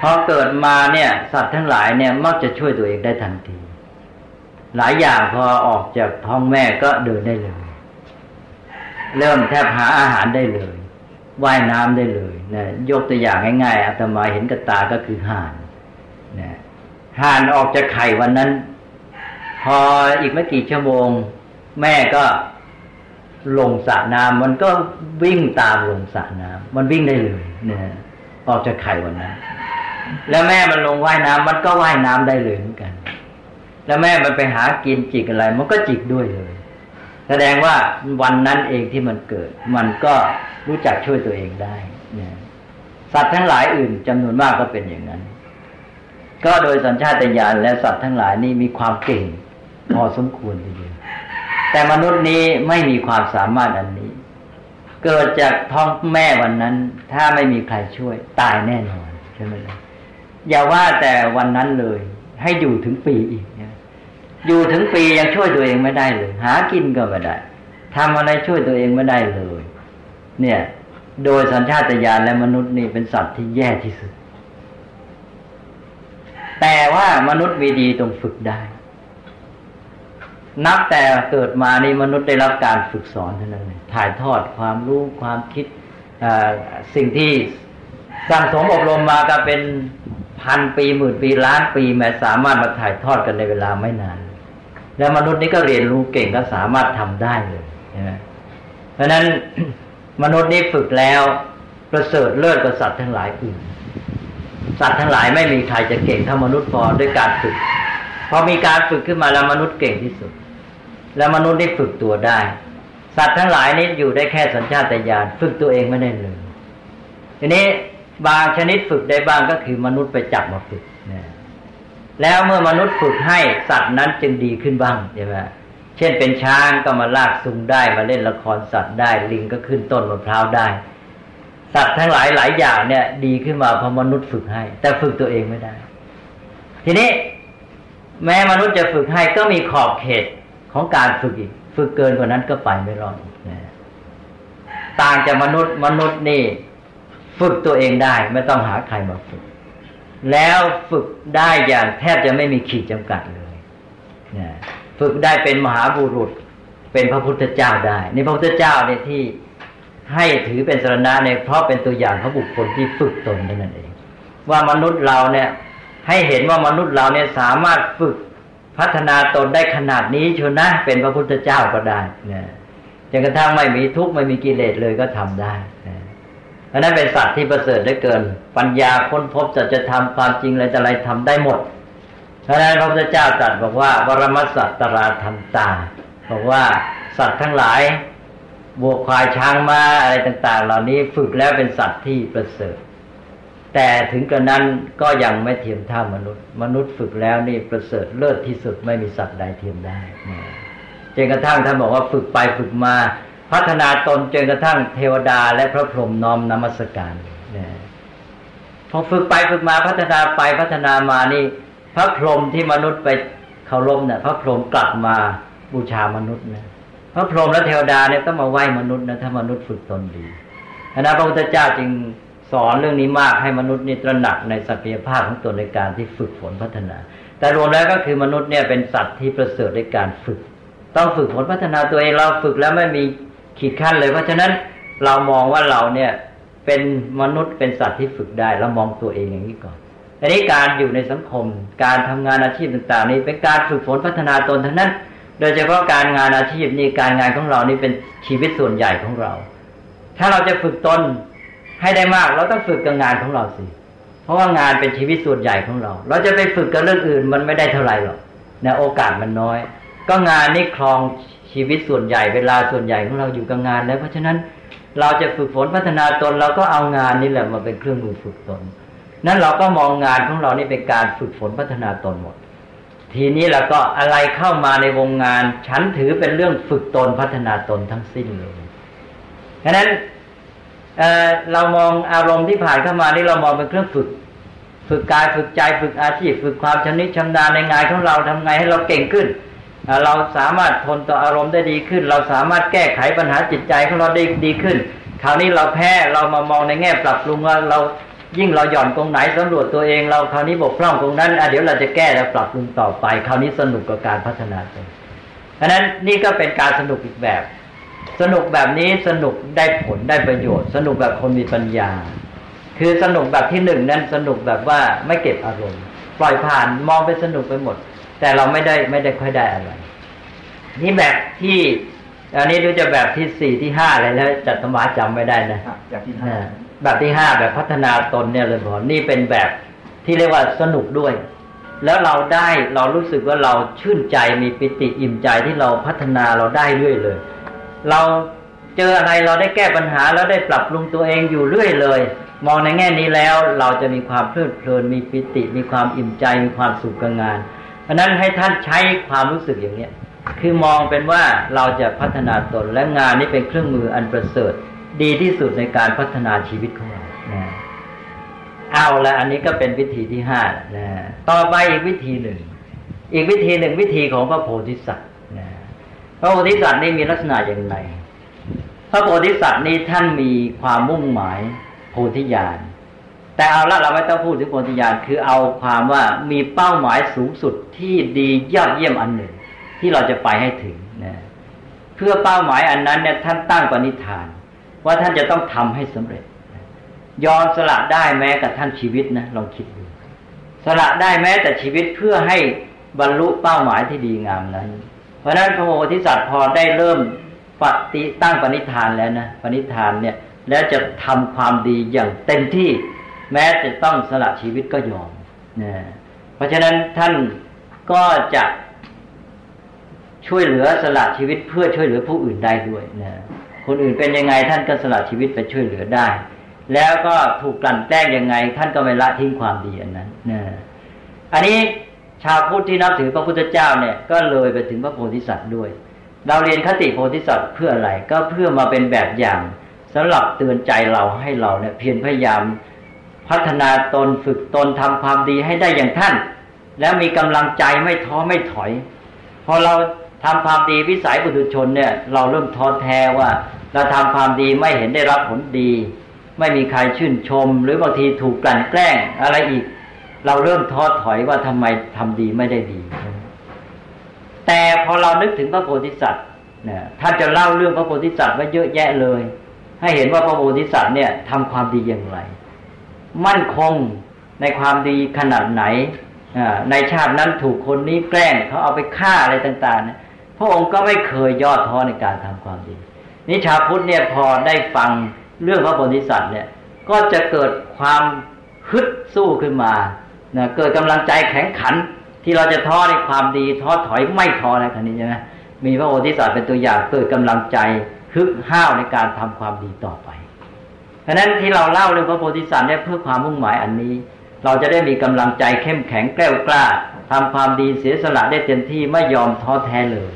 พอเกิดมาเนี่ย สัตว์ทั้งหลายเนี่ยมักจะช่วยตัวเองได้ทันที หลายอย่างพอออกจากท้องแม่ก็เดินได้เลย เริ่มแทบหาอาหารได้เลยว่ายน้ำได้เลยนะยกตัวอย่างง่ายๆอาตมาเห็นกับตาก็คือห่านนะห่านออกจากไข่วันนั้น พออีกไม่กี่ชั่วโมง แม่ก็ลงสระน้ำมันก็วิ่งตามลงสระน้ำมันวิ่งได้เลยเนี่ยออกจากไข่วันนั้น แล้วแม่มันลงว่ายน้ำมันก็ว่ายน้ำได้เลยเหมือนกัน แล้วแม่มันไปหากินจิกอะไร มันก็จิกด้วยเลย แสดงว่าวันนั้นเองที่มันเกิด มันก็รู้จักช่วยตัวเองได้เนี่ยสัตว์ทั้งหลายอื่นจำนวนมากก็เป็นอย่างนั้น ก็โดยสัญชาตญาณและสัตว์ทั้งหลายนี่มีความเก่งพอสมควรทีเดีย แต่มนุษย์นี้ไม่มีความสามารถอันนี้ เกิดจากท้องแม่วันนั้น ถ้าไม่มีใครช่วย ตายแน่นอนใช่ไหมล่ะอย่าว่าแต่วันนั้นเลย ให้อยู่ถึงปีอีกเนี่ยอยู่ถึงปียังช่วยตัวเองไม่ได้เลย หากินก็ไม่ได้ทำอะไรช่วยตัวเองไม่ได้เลย เนี่ย โดยสัญชาตญาณและมนุษย์นี่เป็นสัตว์ที่แย่ที่สุด แต่ว่ามนุษย์มีดีตรงฝึกได้ นับแต่เกิดมานี่มนุษย์ได้รับการฝึกสอนเท่านั้นถ่ายทอดความรู้ความคิดสิ่งที่สั่งสมอบรมมาก็เป็นพันปีหมื่นปีล้านปีแม้สามารถมาถ่ายทอดกันในเวลาไม่นาน แล้วมนุษย์นี้ก็เรียนรู้เก่งก็สามารถทำได้เลยใช่ไหมเพราะนั้นมนุษย์นี้ฝึกแล้วประเสริฐเลิศกว่าสัตว์ทั้งหลายอื่นสัตว์ทั้งหลายไม่มีใครจะเก่งเท่ามนุษย์พอด้วยการฝึกพอมีการฝึกขึ้นมาแล้วมนุษย์เก่งที่สุด แล้วมนุษย์ได้ฝึกตัวได้ สัตว์ทั้งหลายนี้อยู่ได้แค่สัญชาตญาณฝึกตัวเองไม่ได้เลยทีนี้บางชนิดฝึกได้บ้างก็คือมนุษย์ไปจับมาฝึกนะแล้วเมื่อมนุษย์ฝึกให้สัตว์นั้นจึงดีขึ้นบ้างใช่ไหมเช่นเป็นช้างก็มาลากซุงได้มาเล่นละครสัตว์ได้ลิงก็ขึ้นต้นมะพร้าวได้ สัตว์ทั้งหลายหลายอย่างเนี่ย ดีขึ้นมาเพราะมนุษย์ฝึกให้ แต่ฝึกตัวเองไม่ได้ ทีนี้ แม้มนุษย์จะฝึกให้ก็มีขอบเขต ของการฝึกอีกฝึกเกินกว่านั้นก็ไปไม่รอดต่างจากมนุษย์มนุษย์นี่ ฝึกตัวเองได้ไม่ต้องหาใครมาฝึก แล้วฝึกได้อย่างแทบจะไม่มีขีดจำกัดเลยฝึกได้เป็นมหาบุรุษ เป็นพระพุทธเจ้าได้ในพระพุทธเจ้าเนี่ยที่ให้ถือเป็นสรณะเนี่ยเพราะเป็นตัวอย่างของบุคคลที่ฝึกตนนั่นเอง ว่ามนุษย์เราเนี่ย ให้เห็นว่ามนุษย์เราเนี่ยสามารถฝึก พัฒนาตนได้ขนาดนี้ชนนะเป็นพระพุทธเจ้าก็ได้นะจนกระทั่งไม่มีทุกข์ไม่มีกิเลสเลยก็ทำได้นะเพราะนั้นเป็นสัตว์ที่ประเสริฐได้เกิน ปัญญาค้นพบจะจะทำความจริงอะไรจะอะไรทำได้หมด เพราะนั้นพระพุทธเจ้าตรัสบอกว่าวรมสัตตราธรรมตาบอกว่าสัตว์ทั้งหลายบวกควายช้างมาอะไรต่าง ๆ เหล่านี้ฝึกแล้วเป็นสัตว์ที่ประเสริฐ แต่ถึงกระนั้นก็ยังไม่เทียมเท่ามนุษย์ มนุษย์ฝึกแล้วนี่ประเสริฐเลิศที่สุดไม่มีสัตว์ใดเทียมได้จนกระทั่งท่านบอกว่าฝึกไปฝึกมา พัฒนาตนจนกระทั่งเทวดาและพระพรหมน้อมนมัสการนะพอฝึกไปฝึกมาพัฒนาไปพัฒนามานี่ พระพรหมที่มนุษย์ไปเคารพเนี่ยพระพรหมกลับมาบูชามนุษย์นะพระพรหมและเทวดาเนี่ยต้องมาไหว้มนุษย์นะถ้ามนุษย์ฝึกตนดีคณะพระพุทธเจ้าจึง สอนเรื่องนี้มากให้มนุษย์นี่ตระหนักในศักยภาพของตนในการที่ฝึกฝนพัฒนา แต่รวมแล้วก็คือมนุษย์เนี่ยเป็นสัตว์ที่ประเสริฐในการฝึก ต้องฝึกฝนพัฒนาตัวเองเราฝึกแล้วไม่มีขีดขั้นเลย เพราะฉะนั้นเรามองว่าเราเนี่ยเป็นมนุษย์เป็นสัตว์ที่ฝึกได้เรามองตัวเองอย่างนี้ก่อนอันนี้การอยู่ในสังคม การทำงานอาชีพต่างๆ นี้เป็นการฝึกฝนพัฒนาตนทั้งนั้น โดยเฉพาะการงานอาชีพนี่การงานของเรานี่เป็นชีวิตส่วนใหญ่ของเรา ถ้าเราจะฝึกตน ให้ได้มากเราต้องฝึกกับงานของเราสิเพราะว่างานเป็นชีวิตส่วนใหญ่ของเรา เราจะไปฝึกกับเรื่องอื่นมันไม่ได้เท่าไหร่หรอกนะโอกาสมันน้อย ก็งานนี่ครองชีวิตส่วนใหญ่เวลาส่วนใหญ่ของเราอยู่กับงาน แล้วเพราะฉะนั้นเราจะฝึกฝนพัฒนาตนเราก็เอางานนี่แหละมาเป็นเครื่องมือฝึกตน นั้นเราก็มองงานของเรานี่เป็นการฝึกฝนพัฒนาตนหมด ทีนี้เราก็อะไรเข้ามาในวงงาน ฉันถือเป็นเรื่องฝึกตนพัฒนาตนทั้งสิ้นเลยฉะนั้น เเรามองอารมณ์ที่ผ่านเข้ามานี่เรามองเป็นเครื่องฝึก ฝึกกายฝึกใจฝึกอาชีพ ฝึกความชำนิชำนาญในงานของเราทำไงให้เราเก่งขึ้น เราสามารถทนต่ออารมณ์ได้ดีขึ้น เราสามารถแก้ไขปัญหาจิตใจของเราได้ดีขึ้น คราวนี้เราแพ้เรามามองในแง่ปรับปรุงว่าเรายิ่งเราหย่อนตรงไหนสำรวจตัวเองเราคราวนี้บกพร่องตรงนั้นเดี๋ยวเราจะแก้และปรับปรุงต่อไป คราวนี้สนุกกับการพัฒนาตัวเพราะนั้นนี่ก็เป็นการสนุกอีกแบบ สนุกแบบนี้สนุกได้ผลได้ประโยชน์ สนุกแบบคนมีปัญญา คือสนุกแบบที่หนึ่งนั้นสนุกแบบว่าไม่เก็บอารมณ์ ปล่อยผ่านมองไปสนุกไปหมด แต่เราไม่ได้ไม่ได้ค่อยได้อะไรนี่แบบที่อันนี้ดูจะแบบที่สี่ที่ห้าอะไรแล้วจัดสมาจำไม่ได้นะแบบที่ห้าแบบที่ห้าแบบพัฒนาตนเนี่ยเลยบอกนี่เป็นแบบที่เรียกว่าสนุกด้วย แล้วเราได้เรารู้สึกว่าเราชื่นใจมีปิติอิ่มใจที่เราพัฒนาเราได้เรื่อยเลย เราเจออะไรเราได้แก้ปัญหาแล้วได้ปรับปรุงตัวเองอยู่เรื่อยเลย มองในแง่นี้แล้วเราจะมีความเพลิดเพลินมีปิติ มีความอิ่มใจมีความสุขกับงาน เพราะนั้นให้ท่านใช้ความรู้สึกอย่างเนี้ยคือมองเป็นว่าเราจะพัฒนาตนและงานนี้เป็นเครื่องมืออันประเสริฐ ดีที่สุดในการพัฒนาชีวิตของเรานะเอาละอันนี้ก็เป็นวิธีที่ห้านะต่อไปอีกวิธีหนึ่ง อีกวิธีหนึ่งวิธีของพระโพธิสัตว์ พระโพธิสัตว์นี่มีลักษณะอย่างไรพระโพธิสัตว์นี่ท่านมีความมุ่งหมายโพธิญาณแต่เอาละเราไม่ต้องพูดถึงโพธิญาณคือเอาความว่ามีเป้าหมายสูงสุดที่ดียอดเยี่ยมอันหนึ่ง ที่เราจะไปให้ถึงนะเพื่อเป้าหมายอันนั้นเนี่ยท่านตั้งปณิธาน ว่าท่านจะต้องทำให้สำเร็จ ยอมสละได้แม้กับท่านชีวิตนะลองคิดดูสละได้แม้แต่ชีวิตเพื่อให้บรรลุเป้าหมายที่ดีงามนั้น เพราะนั้นพระโพธิสัตว์พอได้เริ่มปฏิตั้งปณิธานแล้วนะปณิธานเนี่ยแล้วจะทำความดีอย่างเต็มที่ แม้จะต้องสละชีวิตก็ยอมนะเพราะฉะนั้นท่านก็จะช่วยเหลือสละชีวิตเพื่อช่วยเหลือผู้อื่นได้ด้วยนะคนอื่นเป็นยังไงท่านก็สละชีวิตไปช่วยเหลือได้ แล้วก็ถูกกลั่นแกล้งยังไง ท่านก็ไม่ละทิ้งความดีอันนั้นนะอันนี้ ชาวพุทธที่นับถือพระพุทธเจ้าเนี่ยก็เลยไปถึงพระโพธิสัตว์ด้วย เราเรียนคติโพธิสัตว์เพื่ออะไร ก็เพื่อมาเป็นแบบอย่างสำหรับเตือนใจเราให้เราเนี่ยเพียรพยายามพัฒนาตนฝึกตนทำความดีให้ได้อย่างท่าน แล้วมีกำลังใจไม่ท้อไม่ถอย พอเราทำความดีวิสัยบุตุชนเนี่ยเราเริ่มท้อแท้ว่า เราทำความดีไม่เห็นได้รับผลดี ไม่มีใครชื่นชม หรือบางทีถูกกลั่นแกล้งอะไรอีก เราเริ่มท้อถอยว่าทำไมทำดีไม่ได้ดี แต่พอเรานึกถึงพระโพธิสัตว์เนี่ยท่านจะเล่าเรื่องพระโพธิสัตว์ไว้เยอะแยะเลย ให้เห็นว่าพระโพธิสัตว์เนี่ยทำความดีอย่างไร มั่นคงในความดีขนาดไหนในชาตินั้นถูกคนนี้แกล้งเขาเอาไปฆ่าอะไรต่างๆพระองค์ก็ไม่เคยย่อท้อในการทำความดีนิชาพุทธเนี่ยพอได้ฟังเรื่องพระโพธิสัตว์เนี่ย ก็จะเกิดความฮึดสู้ขึ้นมา นะเกิดกำลังใจแข็งขันที่เราจะท้อในความดีท้อถอยไม่ท้อในครั้นี้ใช่ไหมมีพระโพธิสัตว์เป็นตัวอย่างเกิดกำลังใจฮึกห้าวในการทำความดีต่อไป เพราะนั้นที่เราเล่าเรื่องพระโพธิสัตว์เนี่ยเพื่อความมุ่งหมายอันนี้ เราจะได้มีกำลังใจเข้มแข็งแกล้วกล้าทำความดีเสียสละได้เต็มที่ไม่ยอมท้อแท้เลย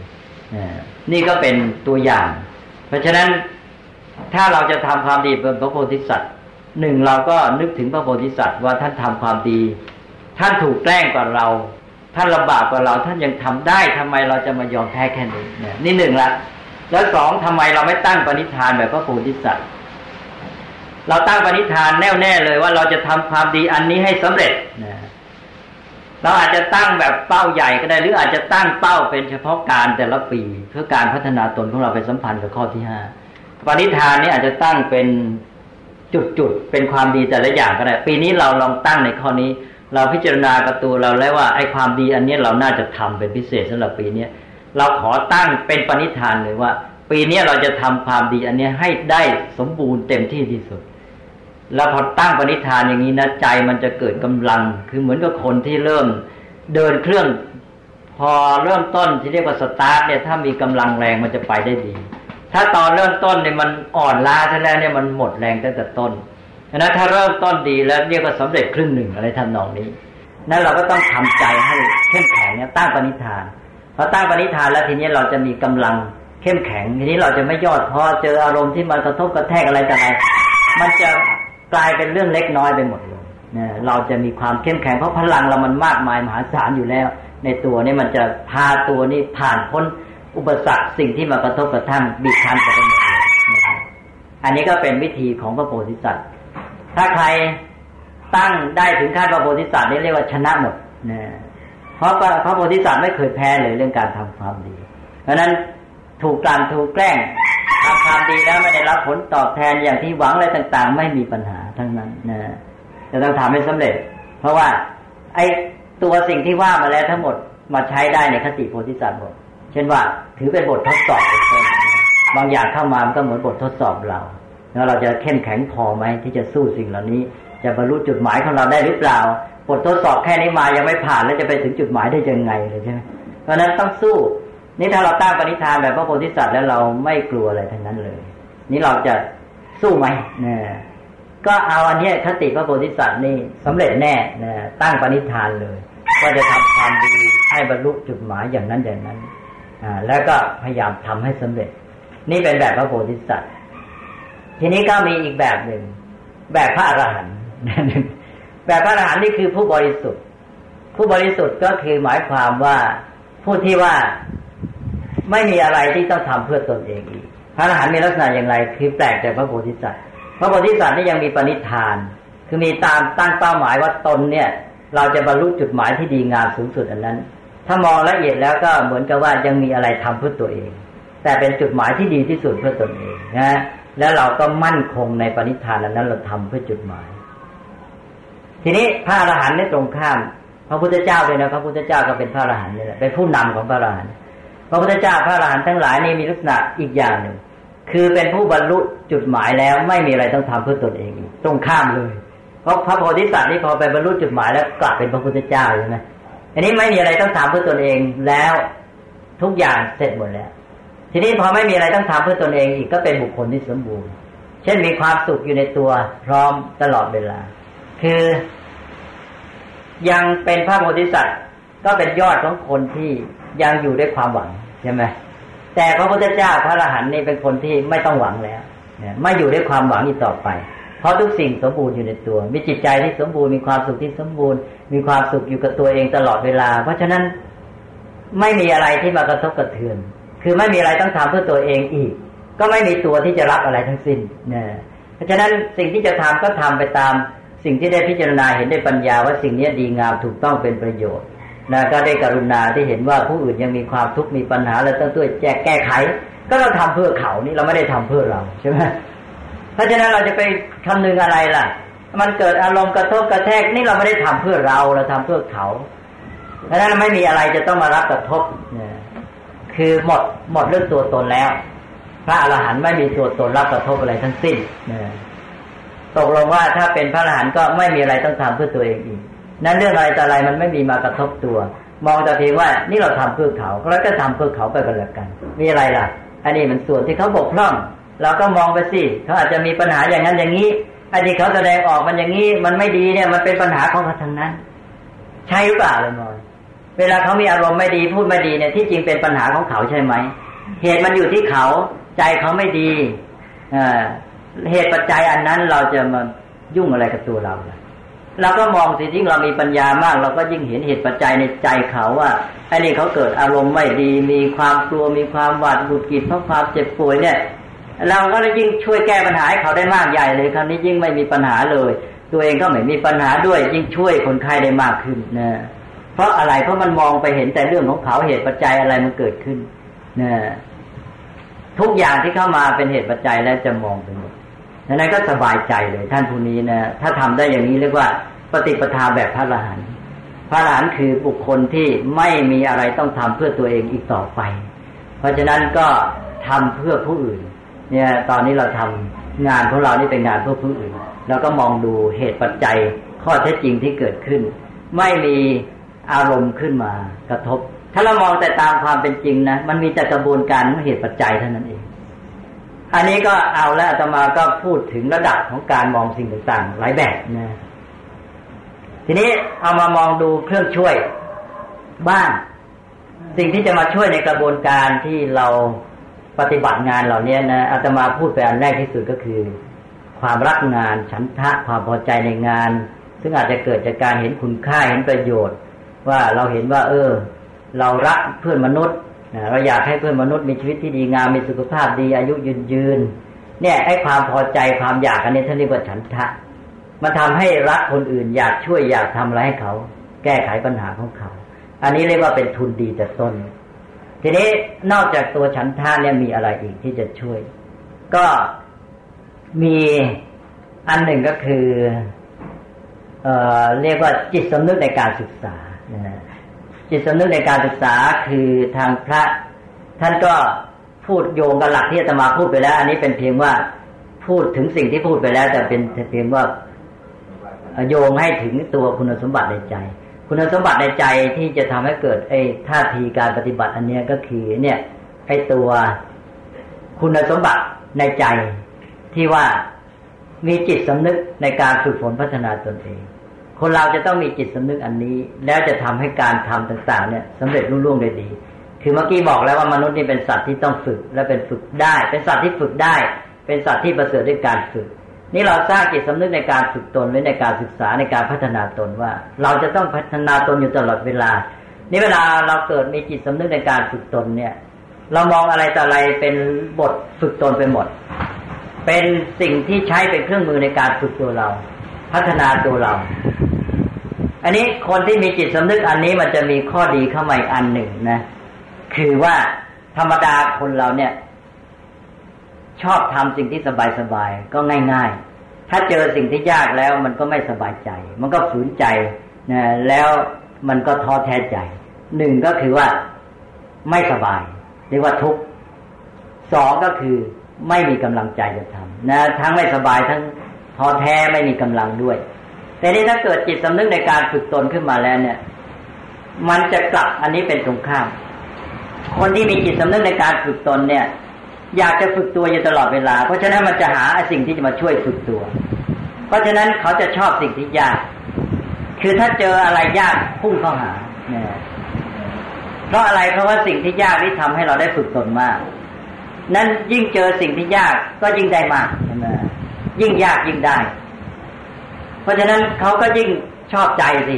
นี่ก็เป็นตัวอย่าง เพราะฉะนั้นถ้าเราจะทำความดีเป็นพระโพธิสัตว์หนึ่งเราก็นึกถึงพระโพธิสัตว์ว่าท่านทำความดี ท่านถูกแกล้งกว่าเรา ท่านลำบากกว่าเรา ท่านยังทำได้ทำไมเราจะมายอมแพ้แค่นี้เนี่ยนี่หนึ่งละแล้วสองทำไมเราไม่ตั้งปณิธานแบบพระโพธิสัตว์เราตั้งปณิธานแน่วแน่เลยว่าเราจะทำความดีอันนี้ให้สำเร็จนะเราอาจจะตั้งแบบเป้าใหญ่ก็ได้ หรืออาจจะตั้งเป้าเป็นเฉพาะการแต่ละปีเพื่อการพัฒนาตนของเราไปสัมพันธ์กับข้อที่ห้าปณิธานนี้อาจจะตั้งเป็นจุดๆเป็นความดีแต่ละอย่างก็ได้ ปีนี้เราลองตั้งในข้อนี้ เราพิจารณากระตูเราแล้วว่าไอ้ความดีอันนี้เราน่าจะทำเป็นพิเศษสำหรับปีนี้เราขอตั้งเป็นปณิธานเลยว่า ปีนี้เราจะทำความดีอันนี้ให้ได้สมบูรณ์เต็มที่ที่สุด แล้วพอตั้งปณิธานอย่างนี้นะใจมันจะเกิดกำลัง คือเหมือนกับคนที่เริ่มเดินเครื่องพอเริ่มต้นที่เรียกว่าสตาร์ทเนี่ยถ้ามีกำลังแรงมันจะไปได้ดี ถ้าตอนเริ่มต้นเนี่ยมันอ่อนล้าซะแล้วเนี่ยมันหมดแรงตั้งแต่ต้น ฉะนั้นถ้าเริ่มต้นดีแล้วเรียกว่าสำเร็จครึ่งหนึ่งอะไรทำนองนี้ นั่นเราก็ต้องทำใจให้เข้มแข็งเนี่ยตั้งปณิธานพอตั้งปณิธานแล้วทีนี้เราจะมีกำลังเข้มแข็ง ทีนี้เราจะไม่ยอดพอเจออารมณ์ที่มันกระทบกระแทกอะไรต่างๆมันจะกลายเป็นเรื่องเล็กน้อยไปหมดเลยเนี่ยเราจะมีความเข้มแข็งเพราะพลังเรามันมากมายมหาศาลอยู่แล้ว ในตัวนี้มันจะพาตัวนี้ผ่านพ้นอุปสรรคสิ่งที่มากระทบกระทั่งบีบคั้นไปหมดเลยอันนี้ก็เป็นวิธีของพระโพธิสัตว์ ถ้าใครตั้งได้ถึงขั้นพระโพธิสัตว์นี่เรียกว่าชนะหมดนะเพราะพระโพธิสัตว์ไม่เคยแพ้เลยเรื่องการทำความดี เพราะนั้นถูกการถูกแกล้งทำความดีแล้วไม่ได้รับผลตอบแทนอย่างที่หวังอะไรต่าง ๆ ไม่มีปัญหาทั้งนั้นนะจะต้องทำให้สำเร็จ เพราะว่า ไอ้ตัวสิ่งที่ว่ามาแล้วทั้งหมดมาใช้ได้ในคติโพธิสัตว์หมด เช่นว่า ถือเป็นบททดสอบเป็นต้นบางอย่างเข้ามามันก็เหมือนบททดสอบเรา แล้วเราจะเข้มแข็งพอไหมที่จะสู้สิ่งเหล่านี้ จะบรรลุจุดหมายของเราได้หรือเปล่าบททดสอบแค่นี้มายังไม่ผ่านแล้วจะไปถึงจุดหมายได้ยังไงเลยใช่ไหมเพราะนั้นต้องสู้นี่ถ้าเราตั้งปณิธานแบบพระโพธิสัตว์แล้วเราไม่กลัวอะไรทั้งนั้นเลย นี่เราจะสู้ไหมเนี่ยก็เอาอันนี้คติพระโพธิสัตว์นี่สำเร็จแน่นะตั้งปณิธานเลยว่าจะทำความดีให้บรรลุจุดหมายอย่างนั้นอย่างนั้นอ่าแล้วก็พยายามทำให้สำเร็จ นี่เป็นแบบพระโพธิสัตว์ ทีนี้ก็มีอีกแบบหนึ่ง แบบพระอรหันต์แบบพระอรหันต์นี่คือผู้บริสุทธิ์ ผู้บริสุทธิ์ก็คือหมายความว่าผู้ที่ว่าไม่มีอะไรที่ต้องทำเพื่อตนเองอีก พระอรหันต์มีลักษณะอย่างไร คือแปลกจากพระโพธิสัตว์ พระโพธิสัตว์นี่ยังมีปณิธาน คือมีตามตั้งเป้าหมายว่าตนเนี่ย เราจะบรรลุจุดหมายที่ดีงามสูงสุดอันนั้น ถ้ามองละเอียดแล้วก็เหมือนกับว่ายังมีอะไรทำเพื่อตัวเอง แต่เป็นจุดหมายที่ดีที่สุดเพื่อตนเองนะ แล้วเราก็มั่นคงในปณิธานนั้นเราทำเพื่อจุดหมาย ทีนี้พระอรหันต์ในตรงข้าม พระพุทธเจ้าเลยนะพระพุทธเจ้าก็เป็นพระอรหันต์นี่แหละเป็นผู้นำของพระอรหันต์พระพุทธเจ้าพระอรหันต์ทั้งหลายนี่มีลักษณะอีกอย่างหนึ่งคือเป็นผู้บรรลุจุดหมายแล้วไม่มีอะไรต้องทำเพื่อตนเองตรงข้ามเลย เพราะพระโพธิสัตว์นี่พอไปบรรลุจุดหมายแล้วกลับเป็นพระพุทธเจ้าใช่ไหมอันนี้ไม่มีอะไรต้องทำเพื่อตนเองแล้วทุกอย่างเสร็จหมดแล้ว ทีนี้พอไม่มีอะไรต้องทำเพื่อตนเองอีกก็เป็นบุคคลที่สมบูรณ์ เช่นมีความสุขอยู่ในตัวพร้อมตลอดเวลา คือ ยังเป็นพระโพธิสัตว์ก็เป็นยอดของคนที่ยังอยู่ด้วยความหวังใช่ไหมแต่พระพุทธเจ้าพระอรหันต์นี่เป็นคนที่ไม่ต้องหวังแล้วไม่อยู่ด้วยความหวังอีกต่อไป เพราะทุกสิ่งสมบูรณ์อยู่ในตัว มีจิตใจที่สมบูรณ์มีความสุขที่สมบูรณ์ มีความสุขอยู่กับตัวเองตลอดเวลา เพราะฉะนั้นไม่มีอะไรที่มากระทบกระเทือน คือไม่มีอะไรต้องทำเพื่อตัวเองอีก ก็ไม่มีตัวที่จะรับอะไรทั้งสิ้นนะเพราะฉะนั้นสิ่งที่จะทำก็ทำไปตาม สิ่งที่ได้พิจารณาเห็นได้ปัญญาว่าสิ่งนี้ดีงามถูกต้องเป็นประโยชน์นะก็ได้กรุณาที่เห็นว่าผู้อื่นยังมีความทุกข์มีปัญหาแล้วต้องช่วยแก้แก้ไข ก็เราทำเพื่อเขานี่เราไม่ได้ทำเพื่อเราใช่ไหมเพราะฉะนั้นเราจะไปคำนึงอะไรล่ะ มันเกิดอารมณ์กระทบกระแทกนี่เราไม่ได้ทำเพื่อเราเราทำเพื่อเขาเพราะฉะนั้นไม่มีอะไรจะต้องมารับกระทบเนี่ย คือหมดหมดเรื่องตัวตนแล้ว พระอรหันต์ไม่มีตัวตนรับกระทบอะไรทั้งสิ้นเนี่ยตกลงว่าถ้าเป็นพระอรหันต์ก็ไม่มีอะไรต้องทำเพื่อตัวเองอีก นั้นเรื่องอะไรแต่อะไรมันไม่มีมากระทบตัว มองแต่เพียงว่านี่เราทำเพื่อเขาแล้วก็ทำเพื่อเขาไปกันล้วกัน มีอะไรล่ะ อันนี้มันส่วนที่เขาบกพร่อง เราก็มองไปสิเขาอาจจะมีปัญหาอย่างนั้นอย่างนี้อันที่เขาแสดงออกมันอย่างนี้มันไม่ดีเนี่ย มันเป็นปัญหาของเขาทางนั้น ใช่หรือเปล่าเลยมอย เวลาเขามีอารมณ์ไม่ดีพูดไม่ดีเนี่ยที่จริงเป็นปัญหาของเขาใช่ไหม เหตุมันอยู่ที่เขาใจเขาไม่ดีเหตุปัจจัยอันนั้นเราจะมายุ่งอะไรกับตัวเราเราก็มองสิยิ่งเรามีปัญญามาก เราก็ยิ่งเห็นเหตุปัจจัยในใจเขาว่าไอ้นี่เขาเกิดอารมณ์ไม่ดี มีความกลัวมีความหวาดหงุดหงิดเพราะความเจ็บป่วยเนี่ย เราก็เลยยิ่งช่วยแก้ปัญหาให้เขาได้มากใหญ่เลยคราวนี้ยิ่งไม่มีปัญหาเลย ตัวเองก็ไม่มีปัญหาด้วยยิ่งช่วยคนไข้ได้มากขึ้นนะ เพราะอะไรเพราะมันมองไปเห็นแต่เรื่องของเขาเหตุปัจจัยอะไรมันเกิดขึ้นนะทุกอย่างที่เข้ามาเป็นเหตุปัจจัยแล้วจะมองไปหมดดังนั้นก็สบายใจเลยท่านผู้นี้นะถ้าทำได้อย่างนี้เรียกว่า ปฏิปทาแบบพระอรหันต์พระอรหันต์คือบุคคลที่ไม่มีอะไรต้องทำเพื่อตัวเองอีกต่อไป เพราะฉะนั้นก็ทำเพื่อผู้อื่น เนี่ย ตอนนี้เราทำงานของเรานี่เป็นงานเพื่อผู้อื่นเราก็มองดูเหตุปัจจัยข้อเท็จจริงที่เกิดขึ้น ไม่มี อารมณ์ขึ้นมากระทบ ถ้าเรามองแต่ตามความเป็นจริงนะมันมีแต่กระบวนการเหตุปัจจัยเท่านั้นเอง อันนี้ก็เอาแล้วอาตมาก็พูดถึงระดับของการมองสิ่งต่างๆ หลายแบบนะทีนี้เอามามองดูเครื่องช่วยบ้างสิ่งที่จะมาช่วยในกระบวนการที่เราปฏิบัติงานเหล่านี้นะอาตมาพูดไปอันแรกที่สุดก็คือ ความรักงานฉันทะความพอใจในงาน ซึ่งอาจจะเกิดจากการเห็นคุณค่าเห็นประโยชน์ ว่าเราเห็นว่า เออ เรารักเพื่อนมนุษย์เราอยากให้เพื่อนมนุษย์มีชีวิตที่ดีงามมีสุขภาพดีอายุยืนยืน เนี่ยไอ้ความพอใจความอยากอันนี้ท่านเรียกว่าฉันทะ มันทำให้รักคนอื่น อยากช่วยอยากทำอะไรให้เขา แก้ไขปัญหาของเขา อันนี้เรียกว่าเป็นทุนดีแต่ต้น ทีนี้นอกจากตัวฉันทะเนี่ยมีอะไรอีกที่จะช่วย ก็มีอันหนึ่งก็คือเอ่อเรียกว่าจิตสำนึกในการศึกษา จิตสำนึกในการศึกษาคือทางพระ ท่านก็พูดโยงกับหลักที่อาตมาพูดไปแล้ว อันนี้เป็นเพียงว่าพูดถึงสิ่งที่พูดไปแล้ว แต่เป็นเพียงว่าโยงให้ถึงตัวคุณสมบัติในใจ คุณสมบัติในใจที่จะทำให้เกิดไอ้ท่าทีการปฏิบัติอันนี้ก็คือ เนี่ยไอ้ตัวคุณสมบัติในใจที่ว่ามีจิตสำนึกในการฝึกฝนพัฒนาตนเอง คนเราจะต้องมีจิตสำนึกอันนี้ แล้วจะทำให้การทำต่างๆ เนี่ยสำเร็จรุ่งร่วงได้ดี คือเมื่อกี้บอกแล้วว่ามนุษย์นี่เป็นสัตว์ที่ต้องฝึกและเป็นฝึกได้ เป็นสัตว์ที่ฝึกได้ เป็นสัตว์ที่ประเสริฐด้วยการฝึก นี่เราสร้างจิตสำนึกในการฝึกตนไว้ในการศึกษาในการพัฒนาตนว่า เราจะต้องพัฒนาตนอยู่ตลอดเวลา นี่เวลาเราเกิดมีจิตสำนึกในการฝึกตนเนี่ย เรามองอะไรต่ออะไรเป็นบทฝึกตนไปหมด เป็นสิ่งที่ใช้เป็นเครื่องมือในการฝึกตัวเรา พัฒนาตัวเรา อันนี้คนที่มีจิตสำนึกอันนี้มันจะมีข้อดีเข้ามาอีกอันหนึ่งนะ คือว่าธรรมดาคนเราเนี่ย ชอบทำสิ่งที่สบายๆก็ง่าย ๆ ถ้าเจอสิ่งที่ยากแล้วมันก็ไม่สบายใจ มันก็ฝืนใจนะแล้วมันก็ท้อแท้ใจ หนึ่งก็คือว่าไม่สบาย เรียกว่าทุกข์สองก็คือไม่มีกำลังใจจะทำนะทั้งไม่สบายทั้งท้อแท้ไม่มีกำลังด้วย แต่นี้ถ้าเกิดจิตสำนึกในการฝึกตนขึ้นมาแล้วเนี่ย มันจะกลับอันนี้เป็นตรงข้าม คนที่มีจิตสำนึกในการฝึกตนเนี่ย อยากจะฝึกตัวอยู่ตลอดเวลา เพราะฉะนั้นมันจะหาสิ่งที่จะมาช่วยฝึกตัว เพราะฉะนั้นเขาจะชอบสิ่งที่ยาก คือถ้าเจออะไรยากพุ่งเข้าหาเนี่ยเพราะอะไรเพราะว่าสิ่งที่ยากนี่ทำให้เราได้ฝึกตนมาก นั้นยิ่งเจอสิ่งที่ยากก็ยิ่งได้มากใช่ไหมยิ่งยากยิ่งได้ เพราะฉะนั้นเขาก็ยิ่งชอบใจสิ